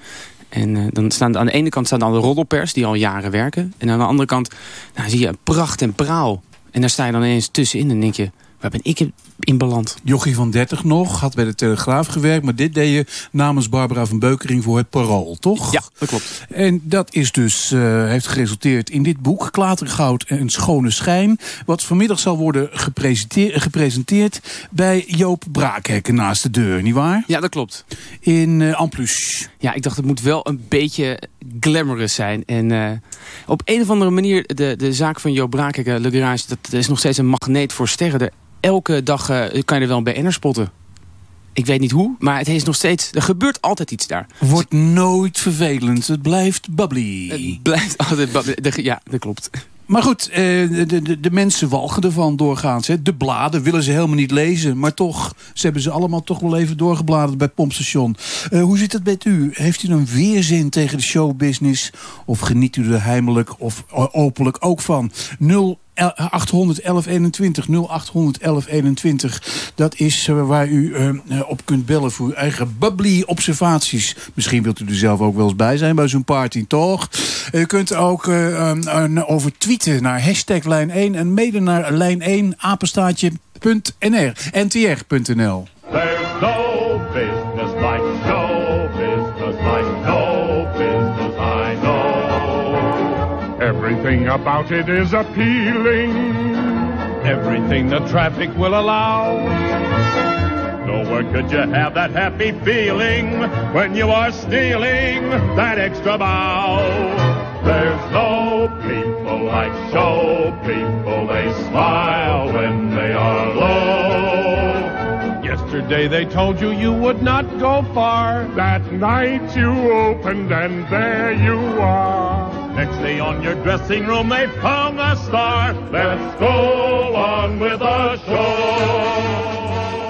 En eh, dan staan aan de ene kant staan dan de roddelpers die al jaren werken. En aan de andere kant nou, zie je pracht en praal. En daar sta je dan ineens tussenin en denk je... waar ben ik in beland? Jochie van 30 nog, had bij de Telegraaf gewerkt... maar dit deed je namens Barbara van Beukering voor het Parool, toch? Ja, dat klopt. En dat is dus, eh, heeft geresulteerd in dit boek... Klatergoud en Schone Schijn... wat vanmiddag zal worden gepresenteerd, gepresenteerd bij Joop Braakhekken naast de deur, nietwaar? Ja, dat klopt. In uh, Amplus. Ja, ik dacht het moet wel een beetje glamorous zijn. En uh, op een of andere manier, de, de zaak van Joop Braakhekken, Le Garage... dat is nog steeds een magneet voor sterren. Er, elke dag uh, kan je er wel een BN'er spotten. Ik weet niet hoe, maar het is nog steeds... Er gebeurt altijd iets daar. Wordt nooit vervelend. Het blijft bubbly. Het blijft altijd bubbly. Ja, dat klopt. Maar goed, eh, de, de, de mensen walgen ervan doorgaans. Hè. De bladen willen ze helemaal niet lezen. Maar toch, ze hebben ze allemaal toch wel even doorgebladerd bij het pompstation. Uh, hoe zit het met u? Heeft u een weerzin tegen de showbusiness? Of geniet u er heimelijk of openlijk ook van? 0800 1121. 0800 1121. Dat is uh, waar u uh, op kunt bellen voor uw eigen bubbly observaties. Misschien wilt u er zelf ook wel eens bij zijn bij zo'n party, toch? U kunt ook um, over tweeten naar hashtag lijn 1 en mede naar lijn 1 apenstaatje.nr. ntr.nl. Everything about it is appealing. Everything the traffic will allow. Nowhere could you have that happy feeling when you are stealing that extra bow. There's no people like show people. They smile when they are low. Yesterday they told you you would not go far. That night you opened and there you are. Next day on your dressing room they found a star. Let's go on with the show.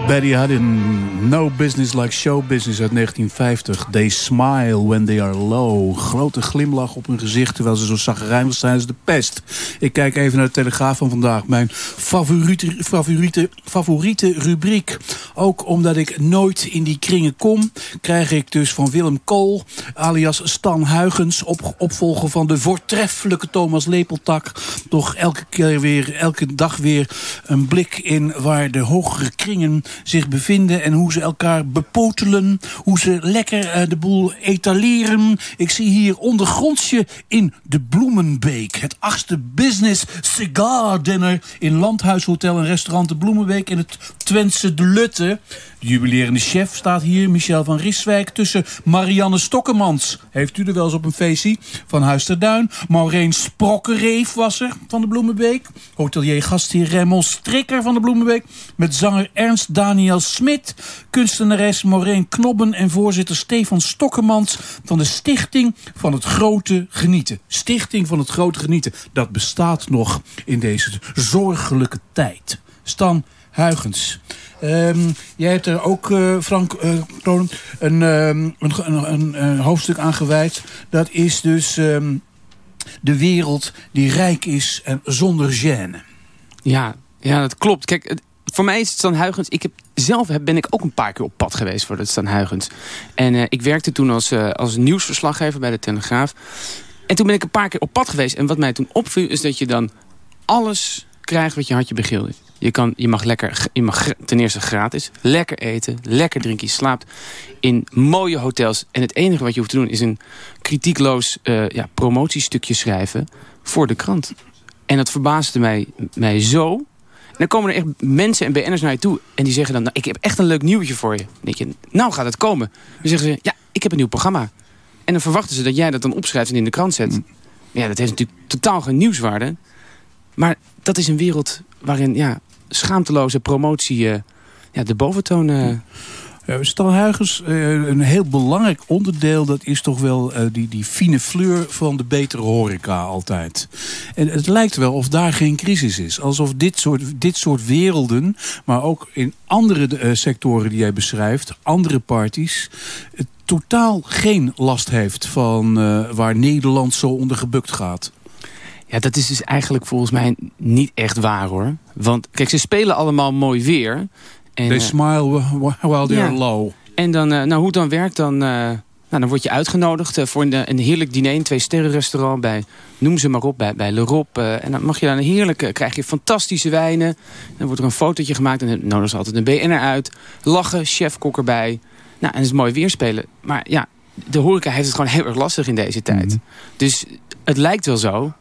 Betty had in No Business Like Show Business uit 1950. They smile when they are low. Grote glimlach op hun gezicht terwijl ze zo zagrijnig zijn als de pest. Ik kijk even naar de Telegraaf van vandaag. Mijn favoriete, favoriete, favoriete rubriek. Ook omdat ik nooit in die kringen kom... krijg ik dus van Willem Kool, alias Stan Huygens... Op, opvolger van de voortreffelijke Thomas Lepeltak... toch elke keer weer, elke dag weer een blik in waar de hogere kringen zich bevinden en hoe ze elkaar bepotelen. Hoe ze lekker uh, de boel etaleren. Ik zie hier ondergrondsje in de Bloemenbeek. Het achtste business cigar dinner in Landhuishotel en restaurant de Bloemenbeek in het Twentse de Lutte. De jubilerende chef staat hier, Michel van Riswijk, tussen Marianne Stokkemans. Heeft u er wel eens op een feestje van Huis Duin. Maureen Sprokkereef was er van de Bloemenbeek. Hotelier gastheer Remmel Strikker van de Bloemenbeek. Met zanger Ernst Daniel Smit. Kunstenares Maureen Knobben en voorzitter Stefan Stokkemans van de Stichting van het Grote Genieten. Stichting van het Grote Genieten. Dat bestaat nog in deze zorgelijke tijd. Stan Huygens. Um, jij hebt er ook, uh, Frank uh, een, een, een, hoofdstuk aan gewijd. Dat is dus um, de wereld die rijk is en zonder gêne. Ja, ja, dat klopt. Kijk, voor mij is het Stan Huygens... Ik heb, zelf ben ik ook een paar keer op pad geweest voor het Stan Huygens. En uh, ik werkte toen als, als nieuwsverslaggever bij de Telegraaf. En toen ben ik een paar keer op pad geweest. En wat mij toen opviel is dat je dan alles krijgt wat je hartje begeelde. Je, kan, je mag lekker, je mag ten eerste gratis, lekker eten, lekker drinken. Je slaapt in mooie hotels. En het enige wat je hoeft te doen is een kritiekloos uh, ja, promotiestukje schrijven voor de krant. En dat verbaasde mij, mij zo. En dan komen er echt mensen en BN'ers naar je toe. En die zeggen dan, nou, ik heb echt een leuk nieuwtje voor je. Dan denk je, nou gaat het komen. Dan zeggen ze, ja, ik heb een nieuw programma. En dan verwachten ze dat jij dat dan opschrijft en in de krant zet. Ja, dat heeft natuurlijk totaal geen nieuwswaarde. Maar dat is een wereld waarin ja, schaamteloze promotie uh, ja, de boventoon... Uh... Ja, Stan Huygens, uh, een heel belangrijk onderdeel... dat is toch wel die, die fine fleur van de betere horeca altijd. En het lijkt wel of daar geen crisis is. Alsof dit soort, dit soort werelden, maar ook in andere sectoren die jij beschrijft... andere parties, totaal geen last heeft van waar Nederland zo onder gebukt gaat. Ja, dat is dus eigenlijk volgens mij niet echt waar hoor. Want kijk, ze spelen allemaal mooi weer. En, They smile while they're ja. low. En dan, uh, nou, hoe het dan werkt, dan, uh, nou, dan word je uitgenodigd voor een, een heerlijk diner in een twee-sterren-restaurant bij, noem ze maar op, bij, bij Le Rob. en dan mag je dan een heerlijke, krijg je fantastische wijnen. Dan wordt er een fotootje gemaakt en dan nodigen ze altijd een BN'er uit. Lachen, chef-kok erbij. Nou, en het is mooi weer spelen. Maar ja, de horeca heeft het gewoon heel erg lastig in deze tijd. Mm -hmm. Dus het lijkt wel zo,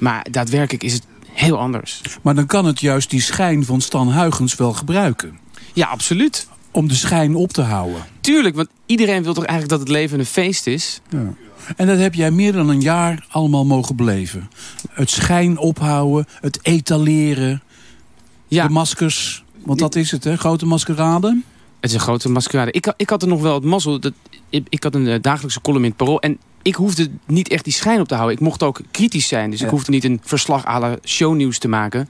maar daadwerkelijk is het heel anders. Maar dan kan het juist die schijn van Stan Huygens wel gebruiken. Ja, absoluut. Om de schijn op te houden. Tuurlijk, want iedereen wil toch eigenlijk dat het leven een feest is? Ja. En dat heb jij meer dan een jaar allemaal mogen beleven. Het schijn ophouden, het etaleren, ja. de maskers. Want dat is het, hè? Grote maskerade. Het is een grote maskerade. Ik, ik had er nog wel het mazzel. Dat, ik, ik had een uh, dagelijkse column in het Parool. En ik hoefde niet echt die schijn op te houden. Ik mocht ook kritisch zijn. Dus ja. ik hoefde niet een verslag à la shownieuws te maken.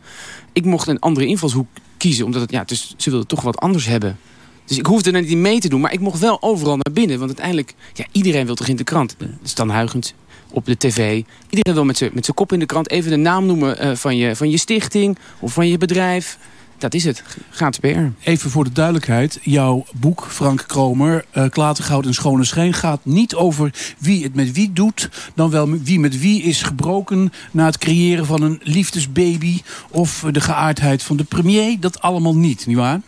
Ik mocht een andere invalshoek kiezen. Omdat het, ja, dus ze wilden toch wat anders hebben. Dus ik hoefde er niet mee te doen. Maar ik mocht wel overal naar binnen. Want uiteindelijk, ja, iedereen wil toch in de krant. Stan Huygens, op de tv. Iedereen wil met zijn met zijn kop in de krant even de naam noemen eh, van, je, van je stichting of van je bedrijf. Dat is het. Gratis PR. Even voor de duidelijkheid. Jouw boek, Frank Kromer, uh, Klatergoud en Schone Scheen... gaat niet over wie het met wie doet... dan wel wie met wie is gebroken... na het creëren van een liefdesbaby... of de geaardheid van de premier. Dat allemaal niet, nietwaar?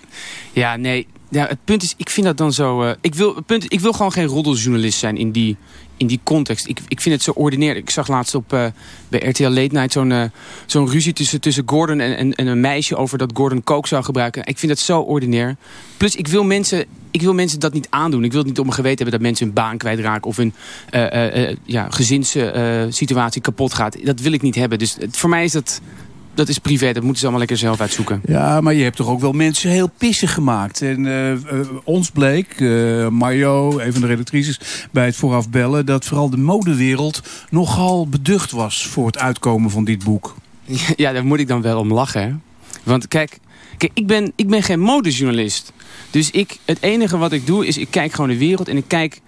Ja, nee. Ja, het punt is, ik vind dat dan zo... Uh, ik, wil, punt, ik wil gewoon geen roddeljournalist zijn in die, in die context. Ik, ik vind het zo ordinair. Ik zag laatst op, uh, bij RTL Late Night zo'n uh, zo'n ruzie tussen, tussen Gordon en, en, en, een meisje... over dat Gordon coke zou gebruiken. Ik vind het zo ordinair. Plus, ik wil mensen, ik wil mensen dat niet aandoen. Ik wil het niet op mijn geweten hebben dat mensen hun baan kwijtraken... of hun ja, gezinssituatie kapot gaat. Dat wil ik niet hebben. Dus voor mij is dat dat is privé, dat moeten ze allemaal lekker zelf uitzoeken. Ja, maar je hebt toch ook wel mensen heel pissig gemaakt. En uh, uh, ons bleek, uh, Mario, een van de redactrices, bij het vooraf bellen... dat vooral de modewereld nogal beducht was voor het uitkomen van dit boek. Ja, daar moet ik dan wel om lachen. Hè? Want kijk, kijk ik, ben, ik ben geen modejournalist. Dus ik, het enige wat ik doe is, ik kijk gewoon de wereld... en ik kijk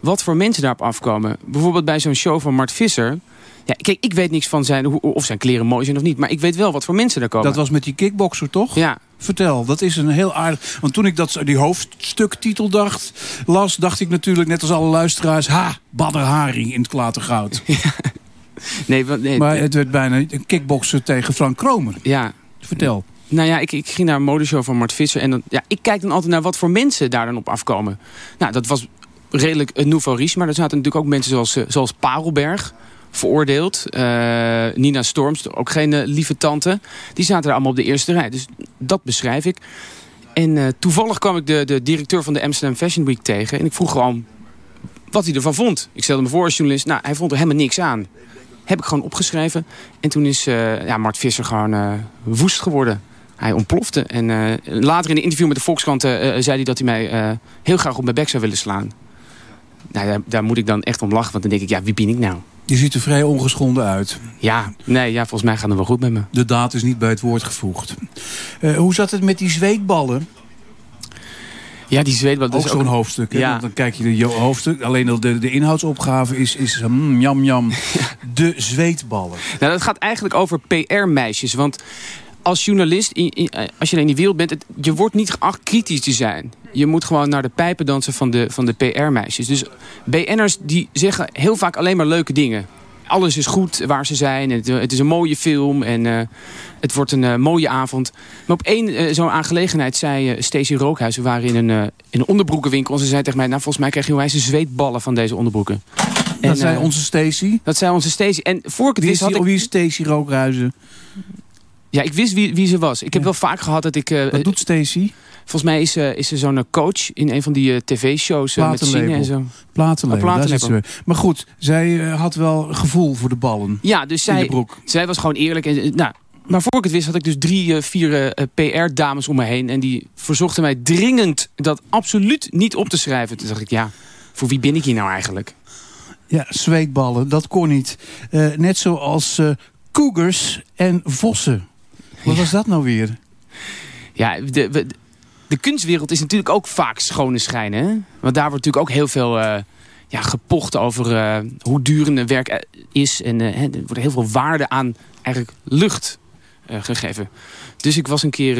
wat voor mensen daarop afkomen. Bijvoorbeeld bij zo'n show van Mart Visser... Ja, kijk, ik weet niks van zijn, of zijn kleren mooi zijn of niet. Maar ik weet wel wat voor mensen er komen. Dat was met die kickboxer, toch? Ja. Vertel, dat is een heel aardig... Want toen ik dat, die hoofdstuktitel dacht, las, dacht ik natuurlijk net als alle luisteraars... Ha, Badr Hari in het klatergoud. Ja. Nee, nee, maar het werd bijna een kickboxer tegen Frank Kromer. Ja. Vertel. Nou ja, ik, ik ging naar een modeshow van Mart Visser. En dan, ja, ik kijk dan altijd naar wat voor mensen daar dan op afkomen. Nou, dat was redelijk een nouveau riche. Maar er zaten natuurlijk ook mensen zoals, zoals Parelberg veroordeeld. Uh, Nina Storms, ook geen uh, lieve tante. Die zaten er allemaal op de eerste rij. Dus dat beschrijf ik. En uh, toevallig kwam ik de, de directeur van de Amsterdam Fashion Week tegen. En ik vroeg gewoon wat hij ervan vond. Ik stelde me voor als journalist. Nou, hij vond er helemaal niks aan. Heb ik gewoon opgeschreven. En toen is ja, Mart Visser gewoon woest geworden. Hij ontplofte. En later in een interview met de Volkskrant zei hij dat hij mij heel graag op mijn bek zou willen slaan. Nou, daar, daar moet ik dan echt om lachen. Want dan denk ik, ja, wie ben ik nou? Je ziet er vrij ongeschonden uit. Ja, nee, ja, volgens mij gaat het wel goed met me. De daad is niet bij het woord gevoegd. Uh, hoe zat het met die zweetballen? Ja, die zweetballen. Ook zo'n hoofdstuk. Ja. Dan kijk je de hoofdstuk. Alleen de, de inhoudsopgave is, is mm, jam jam. De zweetballen. Nou, dat gaat eigenlijk over PR-meisjes. Want als journalist, als je in die wereld bent... Het, je wordt niet geacht kritisch te zijn. Je moet gewoon naar de pijpen dansen van de, van de PR-meisjes. Dus BN'ers die zeggen heel vaak alleen maar leuke dingen. Alles is goed waar ze zijn. Het, het is een mooie film en uh, het wordt een uh, mooie avond. Maar op één uh, zo'n aangelegenheid zei Stacey Rookhuis... we waren in een, in een onderbroekenwinkel... en ze zei tegen mij... nou, volgens mij krijg je wijze zweetballen van deze onderbroeken. Dat en, zei onze Stacey? Dat zei onze Stacey. En voor ik het wist... Had ik... Wie is Stacey Rookhuizen? Ja, ik wist wie, wie ze was. Ik heb wel vaak gehad dat ik... Wat doet Stacey? Volgens mij is, uh, is ze zo'n coach in een van die uh, tv-shows uh, met zingen en zo. Platenlabel, oh, platenlabel. Maar goed, zij had wel gevoel voor de ballen Ja, dus zij, zij was gewoon eerlijk. En, nou, maar voor ik het wist had ik dus drie, vier PR-dames om me heen. En die verzochten mij dringend dat absoluut niet op te schrijven. Toen dacht ik, ja, voor wie ben ik hier nou eigenlijk? Ja, zweetballen, dat kon niet. net zoals cougars en vossen. Wat ja. was dat nou weer? Ja, de, de kunstwereld is natuurlijk ook vaak schone schijnen. Hè? Want daar wordt natuurlijk ook heel veel uh, ja, gepocht over uh, hoe duur een werk is. En uh, er wordt heel veel waarde aan eigenlijk lucht gegeven. Dus ik was een keer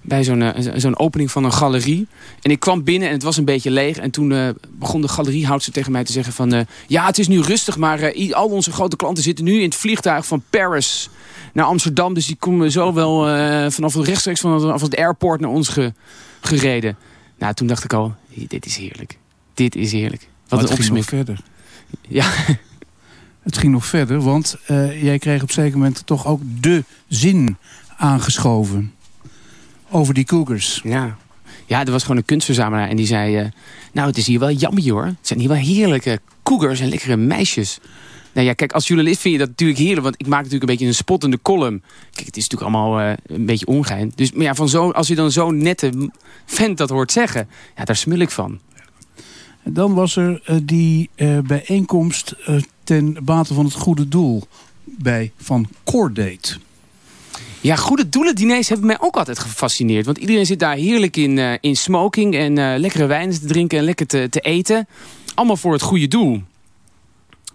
bij zo'n zo'n opening van een galerie. En ik kwam binnen en het was een beetje leeg. En toen begon de galeriehoudster tegen mij te zeggen van... ja, het is nu rustig, maar al onze grote klanten zitten nu in het vliegtuig van Paris naar Amsterdam. Dus die komen zo wel vanaf rechtstreeks vanaf het airport naar ons ge, gereden. Nou, toen dacht ik al, dit is heerlijk. Dit is heerlijk. Wat een opsmik. verder. Ja. Het ging nog verder, want jij kreeg op een zeker moment toch ook de zin aangeschoven. Over die cougars. Ja. Ja, er was gewoon een kunstverzamelaar en die zei... Uh, nou, het is hier wel jammer hoor. Het zijn hier wel heerlijke cougars en lekkere meisjes. Nou ja, kijk, als journalist vind je dat natuurlijk heerlijk. Want ik maak natuurlijk een beetje een spottende column. Kijk, het is natuurlijk allemaal uh, een beetje ongein. Dus maar ja, van zo, als je dan zo'n nette vent dat hoort zeggen. Ja, daar smul ik van. Dan was er uh, die bijeenkomst ten bate van het goede doel. Bij Van Cordate. Ja, goede doelen diners hebben mij ook altijd gefascineerd. Want iedereen zit daar heerlijk in, in smoking en lekkere wijnen te drinken en lekker te, te eten. Allemaal voor het goede doel.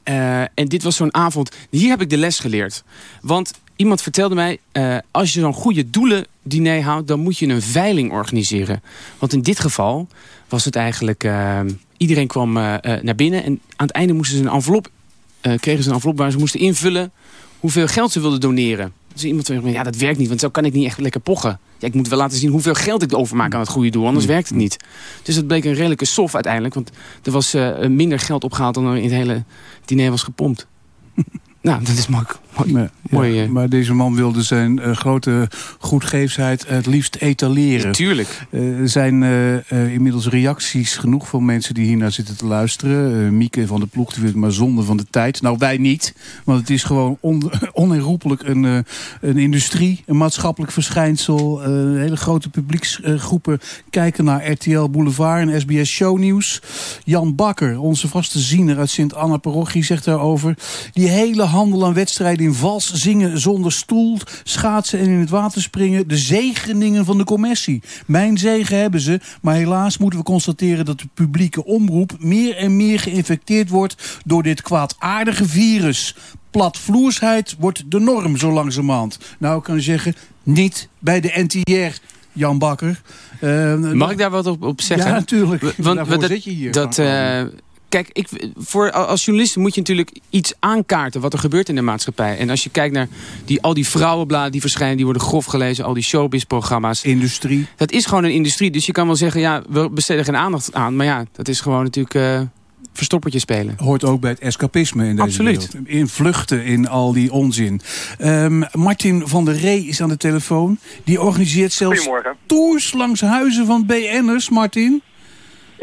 Eh, en dit was zo'n avond, hier heb ik de les geleerd. Want iemand vertelde mij, eh, als je zo'n goede doelendiner houdt... dan moet je een veiling organiseren. Want in dit geval was het eigenlijk... eh, iedereen kwam eh, eh, naar binnen en aan het einde moesten ze een envelop, eh, kregen ze een envelop waar ze moesten invullen hoeveel geld ze wilden doneren. Dus iemand zei, ja dat werkt niet, want zo kan ik niet echt lekker pochen. Ja, ik moet wel laten zien hoeveel geld ik overmaak aan het goede doel, anders werkt het niet. Dus dat bleek een redelijke sof uiteindelijk, want er was eh, minder geld opgehaald dan er in het hele diner was gepompt. nou, dat is mooi. ja, eh, maar deze man wilde zijn eh, grote goedgeefsheid het liefst etaleren. Tuurlijk. Eh, er zijn eh, eh, inmiddels reacties genoeg van mensen die hiernaar zitten te luisteren. Eh, Mieke van de Ploeg die vindt het maar zonde van de tijd. Nou, wij niet. Want het is gewoon on, onherroepelijk een, eh, een industrie, een maatschappelijk verschijnsel. Eh, hele grote publieksgroepen kijken naar RTL Boulevard en SBS Shownieuws. Jan Bakker, onze vaste ziener uit Sint-Anna Parochie, zegt daarover... die hele handel aan wedstrijden in vals, zingen zonder stoel... schaatsen en in het water springen. De zegeningen van de commissie. Mijn zegen hebben ze, maar helaas moeten we constateren... dat de publieke omroep meer en meer geïnfecteerd wordt... door dit kwaadaardige virus. Platvloersheid wordt de norm zo langzamerhand. Nou, ik kan zeggen, niet bij de NTR... Jan Bakker. Eh, Mag ik daar wat op, op zeggen? Ja, natuurlijk. Want Daarvoor dat, zit je hier. Dat. Kijk, ik, voor, als journalist moet je natuurlijk iets aankaarten wat er gebeurt in de maatschappij. En als je kijkt naar die, al die vrouwenbladen die verschijnen, die worden grof gelezen, al die showbiz-programma's. Industrie. Dat is gewoon een industrie. Dus je kan wel zeggen, ja, we besteden geen aandacht aan. Maar ja, dat is gewoon natuurlijk eh, verstoppertje spelen. Hoort ook bij het escapisme in deze Absoluut. wereld. In vluchten in al die onzin. Ehm, Martin van der Ree is aan de telefoon. Die organiseert zelfs tours langs huizen van BN'ers, Martin.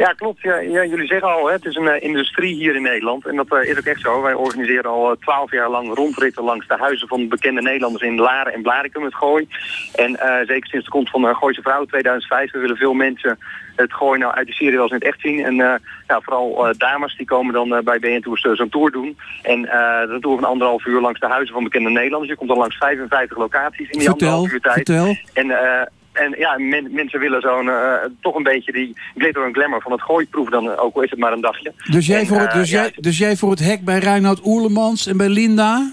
Ja, klopt. Ja, ja, jullie zeggen al, hè, het is een eh, industrie hier in Nederland. En dat eh, is ook echt zo. Wij organiseren al twaalf jaar lang rondritten langs de huizen van bekende Nederlanders in Laren en Blarikum, het Gooi. En eh, zeker sinds de komst van de Gooise Vrouw 2005 willen veel mensen het Gooi nou uit de serie wel eens in het echt zien. En eh, ja, vooral eh, dames die komen dan eh, bij BN Tours eh, zo'n tour doen. En eh, dat is een tour van anderhalf uur langs de huizen van bekende Nederlanders. Je komt dan langs 55 locaties in die Vertel, anderhalf uur tijd. vertel. En, eh, en ja, men- mensen willen zo'n eh, toch een beetje die glitter en glamour van het gooi proeven dan, eh, ook al is het maar een dagje. Dus jij, En, voor het, eh, dus, ja, jij, dus jij voor het hek bij Reinoud Oerlemans en bij Linda?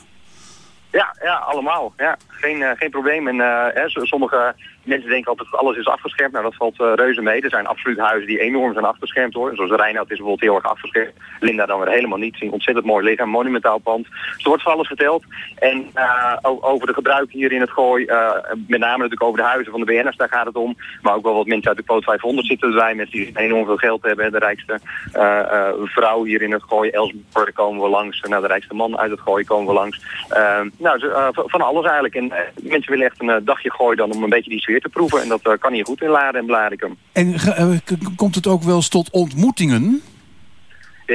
Ja, ja, allemaal. Ja, geen, eh, geen probleem. En eh, hè, sommige mensen denken altijd dat alles is afgeschermd. Nou, dat valt eh, reuze mee. Er zijn absoluut huizen die enorm zijn afgeschermd hoor. Zoals Reinoud is bijvoorbeeld heel erg afgeschermd. Linda dan weer helemaal niet. Zien ontzettend mooi. Een monumentaal pand. Dus er wordt voor alles geteld. En over de gebruik hier in het gooi. met name natuurlijk over de huizen van de BN'ers. Daar gaat het om. Maar ook wel wat mensen uit de Poot 500 zitten erbij. Mensen die enorm veel geld hebben. De rijkste vrouw hier in het gooi. Elsborg komen we langs. Nou, de rijkste man uit het gooi komen we langs. Eh, nou, van alles eigenlijk. En mensen willen echt een eh, dagje gooien dan om een beetje die sfeer te proeven. En dat eh, kan hier goed in Laren en Blaricum. En eh, komt het ook wel eens tot ontmoetingen?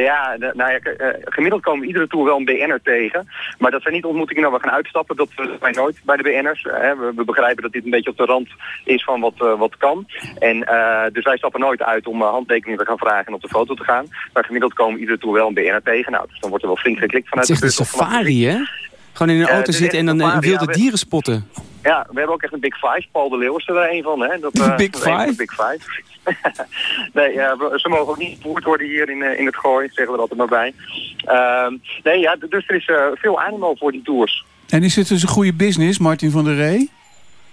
Ja, nou ja, eh, gemiddeld komen we iedere tour wel een BN'er tegen. Maar dat zijn niet ontmoetingen dat we gaan uitstappen. Dat doen wij nooit bij de BN'ers. Eh, we, begrijpen dat dit een beetje op de rand is van wat, eh, wat kan. En, eh, dus wij stappen nooit uit om eh, handtekeningen te gaan vragen en op de foto te gaan. Maar gemiddeld komen we iedere tour wel een BN'er tegen. Nou, dus dan wordt er wel flink geklikt vanuit Het is de bus safari, hè? Gewoon in een auto is zitten en dan een eh, wilde ja, dieren spotten. Ja, we hebben ook echt een Big Five. Paul de Leeuw is er een van, hè? Dat, eh, Big dat Five? Big Five. nee, ja, we- ze mogen ook niet gevoerd worden hier in, eh, in het gooi, zeggen we er altijd maar bij. Ehm, nee, ja, dus er is eh, veel animo voor die tours. En is het dus een goede business, Martin van der Ree?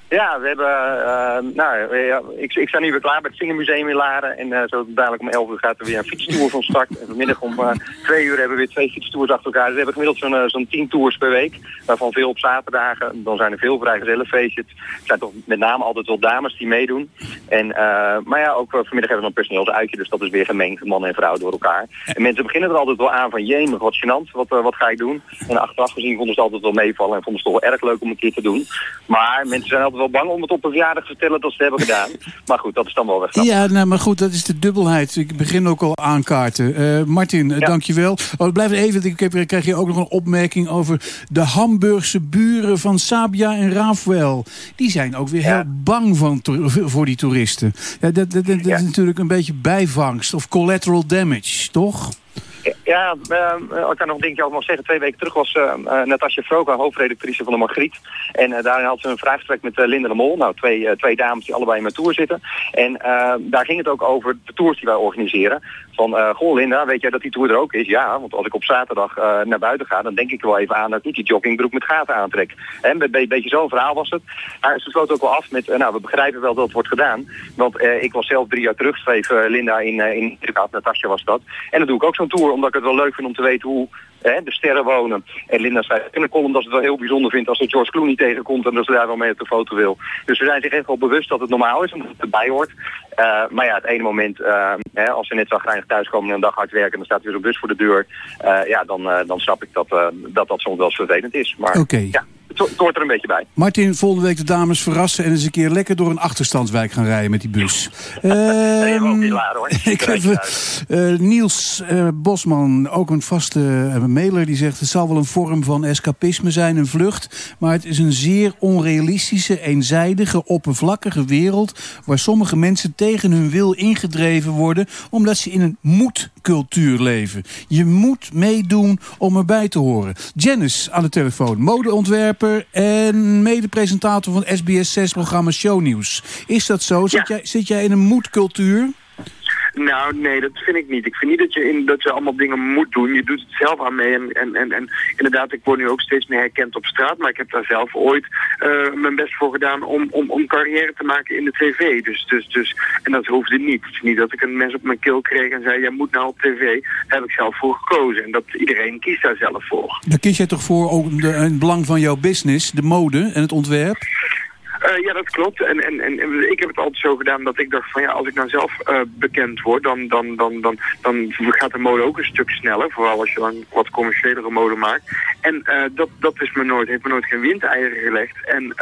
Ja, we hebben, eh, nou, ik, ik sta nu weer klaar bij het Zingenmuseum in Laren. En eh, zo dadelijk om 11 uur gaat er weer een fietstour van start. En vanmiddag om eh, twee uur hebben we weer twee fietstours achter elkaar. Dus we hebben gemiddeld zo'n zo'n tien tours per week. Waarvan veel op zaterdagen. Dan zijn er veel vrijgezellenfeestjes. Er zijn toch met name altijd wel dames die meedoen. En, maar ja, ook vanmiddag hebben we een personeelsuitje. Dus dat is weer gemengd, man en vrouw door elkaar. En mensen beginnen er altijd wel aan van, jemig, wat gênant. Wat, wat ga ik doen? En achteraf gezien vonden ze altijd wel meevallen. En vonden ze het toch wel erg leuk om een keer te doen. Maar mensen zijn altijd wel bang om het op een verjaardag te vertellen dat ze het hebben gedaan. Maar goed, dat is dan wel weg. Ja, nou, maar goed, dat is de dubbelheid. Ik begin ook al aankaarten. Eh Martin, eh, dankjewel. Oh, blijf even, ik heb, krijg je ook nog een opmerking over de Hamburgse buren van Sabia en Rafael. Die zijn ook weer heel bang van voor die toeristen. Ja, dat dat, dat, dat is natuurlijk een beetje bijvangst of collateral damage, toch? Ja, uh, ik kan nog een dingetje over nog zeggen. Twee weken terug was uh, Natasja Froga, hoofdredactrice van de Margriet. En daarin had ze een vraaggesprek met Linda de Mol. Nou, twee, twee dames die allebei in mijn tour zitten. En daar ging het ook over de tours die wij organiseren. Van, goh Linda, weet jij dat die tour er ook is? Ja, want als ik op zaterdag naar buiten ga, dan denk ik wel even aan dat ik die joggingbroek met gaten aantrek. En een beetje zo'n verhaal was het. Maar ze sloot ook wel af met, nou, we begrijpen wel dat het wordt gedaan. Want ik was zelf drie jaar terug, schreef Linda in, in Natasja was dat. En dan doe ik ook zo'n tour, omdat ik het wel leuk vind om te weten hoe hè, de sterren wonen. En Linda zei in de column dat ze het wel heel bijzonder vindt als ze George Clooney tegenkomt en dat ze daar wel mee op de foto wil. Dus we zijn zich echt wel bewust dat het normaal is en dat het erbij hoort. Uh, maar ja, het ene moment, uh, hè, als ze net zagrijnig thuiskomen en een dag hard werken en dan staat weer zo'n bus voor de deur. Uh, ja, dan, dan snap ik dat, dat dat soms wel eens vervelend is. Maar okay. ja, het, hoort er een beetje bij. Martin, volgende week de dames verrassen en eens een keer lekker door een achterstandswijk gaan rijden met die bus. nee, ook niet laat, hoor. ik heb Niels Bosman, ook een vaste mailer, die zegt... het zal wel een vorm van escapisme zijn, een vlucht... maar het is een zeer onrealistische, eenzijdige, oppervlakkige wereld... waar sommige mensen tegen hun wil ingedreven worden... omdat ze in een moedcultuur leven. Je moet meedoen om erbij te horen. Janice aan de telefoon, modeontwerper... en mede-presentator van SBS 6-programma Shownieuws. Is dat zo? Zit, jij, zit jij in een moedcultuur? Nou, nee, dat vind ik niet. Ik vind niet dat je, in, dat je allemaal dingen moet doen. Je doet het zelf aan mee. En, en, en, en inderdaad, ik word nu ook steeds meer herkend op straat. Maar ik heb daar zelf ooit uh, mijn best voor gedaan om, om, om carrière te maken in de tv. Dus, dus, dus, en dat hoefde niet. Het is niet dat ik een mes op mijn keel kreeg en zei, jij moet nou op tv. Daar heb ik zelf voor gekozen. En dat iedereen kiest daar zelf voor. Daar kies jij toch voor ook de, het belang van jouw business, de mode en het ontwerp? Uh, ja, dat klopt. En, en, en ik heb het altijd zo gedaan dat ik dacht van ja, als ik nou zelf uh, bekend word, dan, dan, dan, dan, dan gaat de mode ook een stuk sneller. Vooral als je dan wat commerciëlere mode maakt. En uh, dat, dat is me nooit, heeft me nooit geen windeieren gelegd. En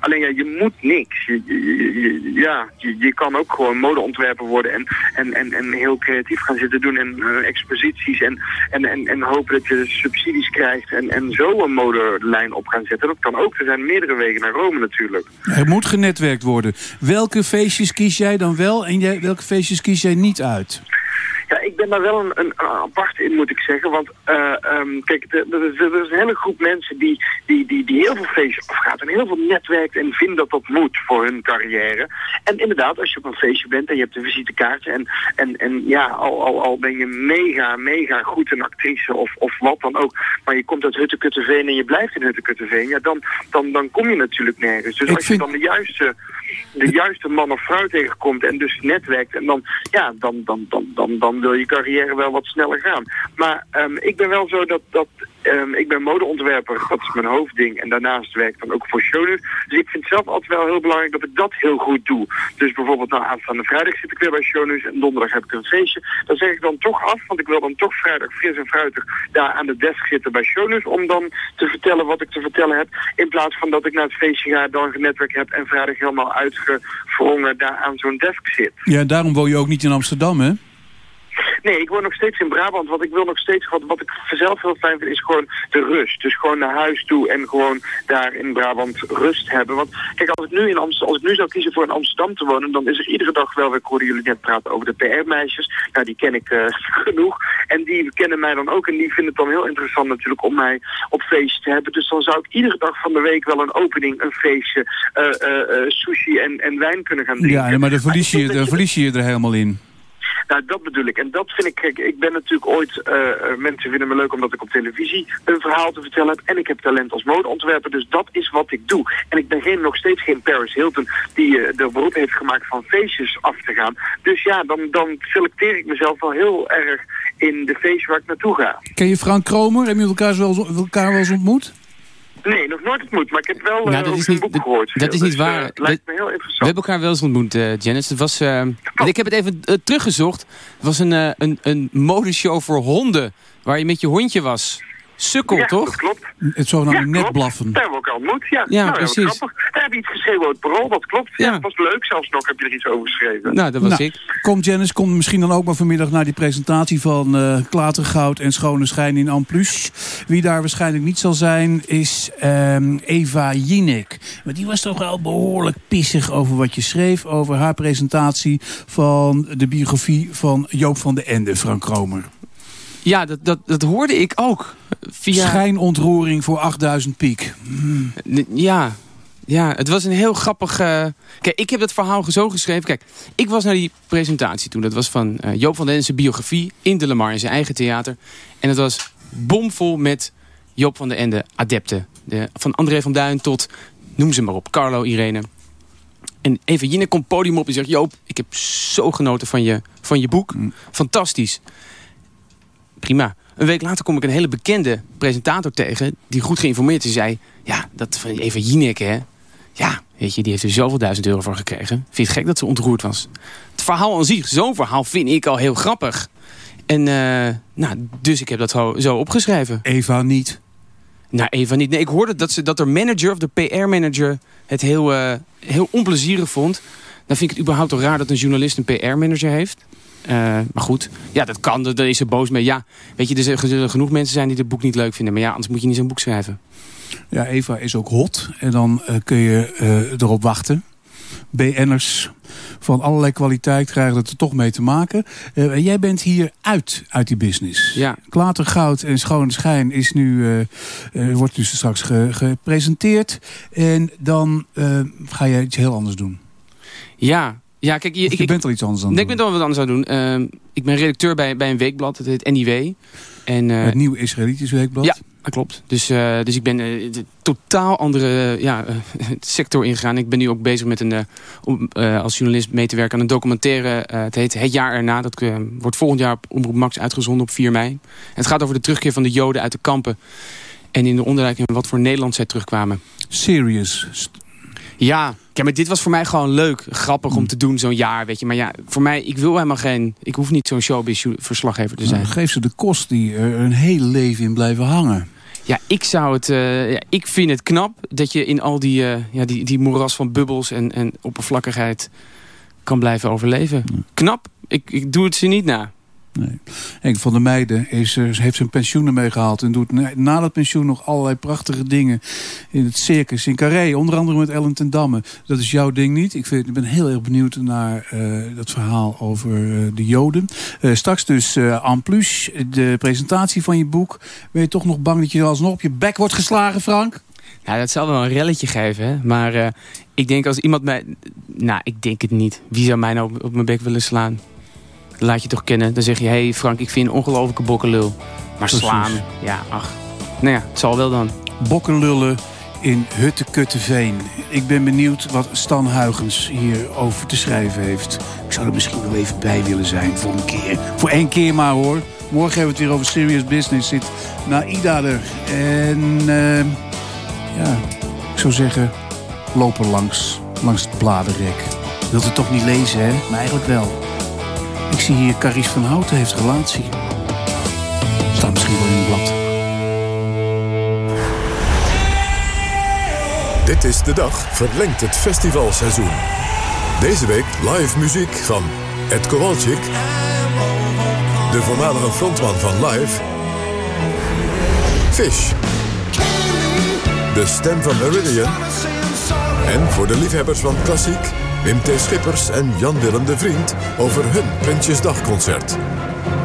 alleen ja, je moet niks. Je, ja, je, kan ook gewoon modeontwerper worden en, en, en, en heel creatief gaan zitten doen en exposities en, en, en, en hopen dat je subsidies krijgt en, en zo een modelijn op gaan zetten. Dat kan ook. Er zijn meerdere wegen naar Rome natuurlijk. Er moet genetwerkt worden. Welke feestjes kies jij dan wel en jij, welke feestjes kies jij niet uit? Ja, ik ben daar wel een, een, apart in, moet ik zeggen. Want uh, um, kijk, er is een hele groep mensen die, die, die, die heel veel feestjes afgaat en heel veel netwerkt en vinden dat dat moet voor hun carrière. En inderdaad, als je op een feestje bent en je hebt een visitekaartje en, en, en ja, al, al, al ben je mega, mega goed een actrice of, of wat dan ook, maar je komt uit Huttekutteveen en je blijft in Huttekutteveen, ja, dan, dan, dan kom je natuurlijk nergens. Dus Ik als vind- je dan de juiste, de juiste man of vrouw tegenkomt en dus netwerkt, en dan, ja, dan, dan, dan, dan, dan wil je carrière wel wat sneller gaan. Maar um, ik ben wel zo dat, dat um, ik ben modeontwerper, dat is mijn hoofdding. En daarnaast werk ik dan ook voor shownieuws. Dus ik vind zelf altijd wel heel belangrijk dat ik dat heel goed doe. Dus bijvoorbeeld nou, aanstaande vrijdag zit ik weer bij shownieuws en donderdag heb ik een feestje. Dan zeg ik dan toch af, want ik wil dan toch vrijdag fris en fruitig daar aan de desk zitten bij shownieuws. Om dan te vertellen wat ik te vertellen heb. In plaats van dat ik naar het feestje ga, dan een netwerk heb en vrijdag helemaal uitgevrongen daar aan zo'n desk zit. Ja, daarom woon je ook niet in Amsterdam, hè? Nee, ik woon nog steeds in Brabant. Wat ik wil nog steeds, wat, wat ik zelf heel fijn vind, is gewoon de rust. Dus gewoon naar huis toe en gewoon daar in Brabant rust hebben. Want kijk, als ik nu, in Amsterdam, als ik nu zou kiezen voor in Amsterdam te wonen, dan is er iedere dag wel, ik hoorde jullie net praten over de PR-meisjes. Nou, die ken ik uh, genoeg. En die kennen mij dan ook en die vinden het dan heel interessant natuurlijk om mij op feestje te hebben. Dus dan zou ik iedere dag van de week wel een opening, een feestje, uh, uh, sushi en, en wijn kunnen gaan drinken. Ja, maar dan verlies je, dan verlies je je er helemaal in. Nou, dat bedoel ik. En dat vind ik, kijk, ik ben natuurlijk ooit, uh, mensen vinden me leuk omdat ik op televisie een verhaal te vertellen heb. En ik heb talent als modeontwerper, dus dat is wat ik doe. En ik ben geen, nog steeds geen Paris Hilton die uh, de beroep heeft gemaakt van feestjes af te gaan. Dus ja, dan, dan selecteer ik mezelf wel heel erg in de feestjes waar ik naartoe ga. Ken je Frank Kromer? Hebben jullie elkaar wel, elkaar wel eens ontmoet? Nee, nog nooit ontmoet, maar ik heb wel nou, dat is niet, boek gehoord. Dat is niet waar. Uh, lijkt me heel interessant. We hebben elkaar wel eens ontmoet, Janice. Het was, oh. Ik heb het even teruggezocht. Het was een, een, een modeshow voor honden, waar je met je hondje was. Sukkel, ja, toch? dat klopt. Het zogenaamde ja, netblaffen. Daar hebben we elkaar ontmoet, ja. Ja, nou, precies. Daar heb je iets geschreven over het parool, dat klopt. Ja. ja. dat was leuk zelfs nog, heb je er iets over geschreven. Nou, dat was nou, ik. Kom Janice, kom misschien dan ook maar vanmiddag naar die presentatie van uh, Klatergoud en Schone Schijn in Amplus. Wie daar waarschijnlijk niet zal zijn is um, Eva Jinek. Maar die was toch wel behoorlijk pissig over wat je schreef, over haar presentatie van de biografie van Joop van de Ende, Frank Kromer. Ja, dat, dat, dat hoorde ik ook. Via... Schijnontroering voor 8000 piek. Mm. Ja, ja, het was een heel grappig... eh, Kijk, ik heb dat verhaal zo geschreven. Kijk, ik was naar die presentatie toen. Dat was van eh, Joop van den zijn biografie in de Lamar, in zijn eigen theater. En het was bomvol met Joop van den Ende adepten. De, van André van Duin tot, noem ze maar op, Carlo, Irene. En Eva Jinek komt podium op en zegt... Joop, ik heb zo genoten van je, van je boek. Fantastisch. Prima. Een week later kom ik een hele bekende presentator tegen... die goed geïnformeerd is. Zei, ja, dat van Eva Jinek, hè. Ja, weet je, die heeft er zoveel duizend euro voor gekregen. Vind je het gek dat ze ontroerd was? Het verhaal aan zich, zo'n verhaal vind ik al heel grappig. En, eh, nou, dus ik heb dat zo- zo opgeschreven. Eva niet. Nou, Eva niet. Nee, ik hoorde dat, ze, dat de manager of de PR-manager het heel, eh, heel onplezierig vond. Dan vind ik het überhaupt al raar dat een journalist een PR-manager heeft. Eh, maar goed, ja, dat kan. Daar is ze boos mee. Ja, weet je, er zullen genoeg mensen zijn die het boek niet leuk vinden. Maar ja, anders moet je niet zo'n boek schrijven. Ja, Eva is ook hot. En dan eh, kun je eh, erop wachten. BN'ers van allerlei kwaliteit krijgen het er toch mee te maken. En jij bent hier uit, uit die business. Ja. Klatergoud en Schone Schijn is nu, wordt nu straks ge- gepresenteerd. En dan ga jij iets heel anders doen. Ja, ja kijk, je, Of je bent al iets anders aan Nee, ik ben toch wat anders aan het doen. Ehm, ik ben redacteur bij, bij een weekblad, het heet NIW. En, eh, Het nieuwe Israëlitisch Weekblad. Ja, dat klopt. Dus, eh, dus ik ben eh, de totaal andere eh, ja, eh, sector ingegaan. Ik ben nu ook bezig met een, eh, om eh, als journalist mee te werken aan een documentaire. eh, het heet Het Jaar Erna. Dat eh, wordt volgend jaar op Omroep Max uitgezonden op 4 mei. En het gaat over de terugkeer van de Joden uit de kampen. En in de onderduiking wat voor Nederland zij terugkwamen. Serious. Ja, kijk, maar dit was voor mij gewoon leuk. Grappig om te doen zo'n jaar, weet je. Maar ja, voor mij, ik wil helemaal geen... Ik hoef niet zo'n showbiz-verslaggever te zijn. Nou, geef ze de kost die er een hele leven in blijven hangen. Ja, ik zou het. eh, ja, ik vind het knap dat je in al die, eh, ja, die, die moeras van bubbels en, en oppervlakkigheid kan blijven overleven. Knap. Ik, ik doe het ze niet na. Nee. Van der Meijden is, er- heeft zijn pensioen ermee gehaald. En doet na, dat pensioen nog allerlei prachtige dingen. In het circus, in Carré. Onder andere met Ellen ten Damme. Dat is jouw ding niet. Ik, vind, ik ben heel erg benieuwd naar eh, dat verhaal over eh, de Joden. Eh, straks dus eh en plus de presentatie van je boek. Ben je toch nog bang dat je alsnog op je bek wordt geslagen, Frank? Ja, dat zal wel een relletje geven. Maar eh, ik denk als iemand mij... Nou, ik denk het niet. Wie zou mij nou op mijn bek willen slaan? Laat je toch kennen. Dan zeg je, hé hey Frank, ik vind je een ongelofelijke bokkenlul. Maar Precies. slaan, ja, ach. Nou ja, het zal wel dan. Bokkenlullen in Huttekutteveen. Ik ben benieuwd wat Stan Huygens hierover te schrijven heeft. Ik zou er misschien wel even bij willen zijn voor een keer. Voor één keer maar hoor. Morgen hebben we het weer over serious business. Zit Naida er. En eh, ja, ik zou zeggen, loop er langs. Langs het bladerrek. Wilt het toch niet lezen, hè? Maar eigenlijk wel. Ik zie hier Caries van Houten heeft relatie. Staat misschien wel in het blad. Dit is de dag verlengt het festivalseizoen. Deze week live muziek van Ed Kowalczyk. De voormalige frontman van Live. Fish. De stem van Meridian. En voor de liefhebbers van klassiek... Wim T. Schippers en Jan-Willem de Vriend... over hun Prinsjesdagconcert.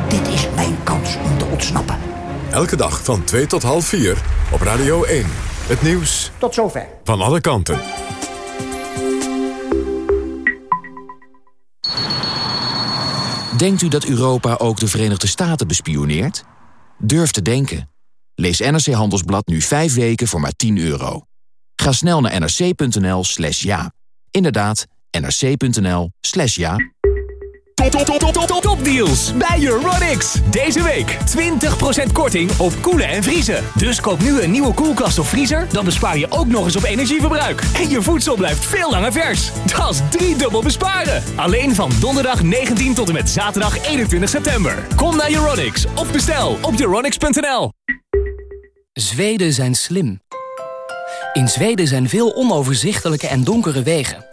Dit is mijn kans om te ontsnappen. Elke dag van 2 tot half 4 op Radio 1. Het nieuws Tot zover. van alle kanten. Denkt u dat Europa ook de Verenigde Staten bespioneert? Durf te denken. Lees NRC Handelsblad nu 5 weken voor maar 10 euro. Ga snel naar nrc.nl slash ja. Inderdaad, nrc.nl slash ja. Top, top, top, top, top, top, topdeals bij Euronics. Deze week 20% korting op koelen en vriezen. Dus koop nu een nieuwe koelkast of vriezer, dan bespaar je ook nog eens op energieverbruik. En je voedsel blijft veel langer vers. Dat is driedubbel besparen. Alleen van donderdag 19 tot en met zaterdag 21 september. Kom naar Euronics of bestel op euronics.nl. Zweden zijn slim. In Zweden zijn veel onoverzichtelijke en donkere wegen.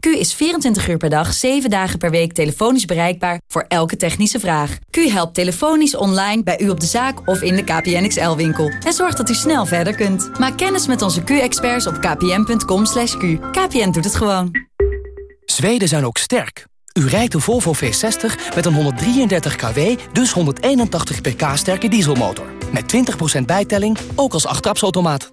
Q is 24 uur per dag, 7 dagen per week telefonisch bereikbaar voor elke technische vraag. Q helpt telefonisch online bij u op de zaak of in de KPN XL-winkel. En zorgt dat u snel verder kunt. Maak kennis met onze Q-experts op kpn.com. /q. KPN doet het gewoon. Zweden zijn ook sterk. U rijdt de Volvo V60 met een 133 kW, dus 181 pk sterke dieselmotor. Met 20% bijtelling, ook als achttrapsautomaat.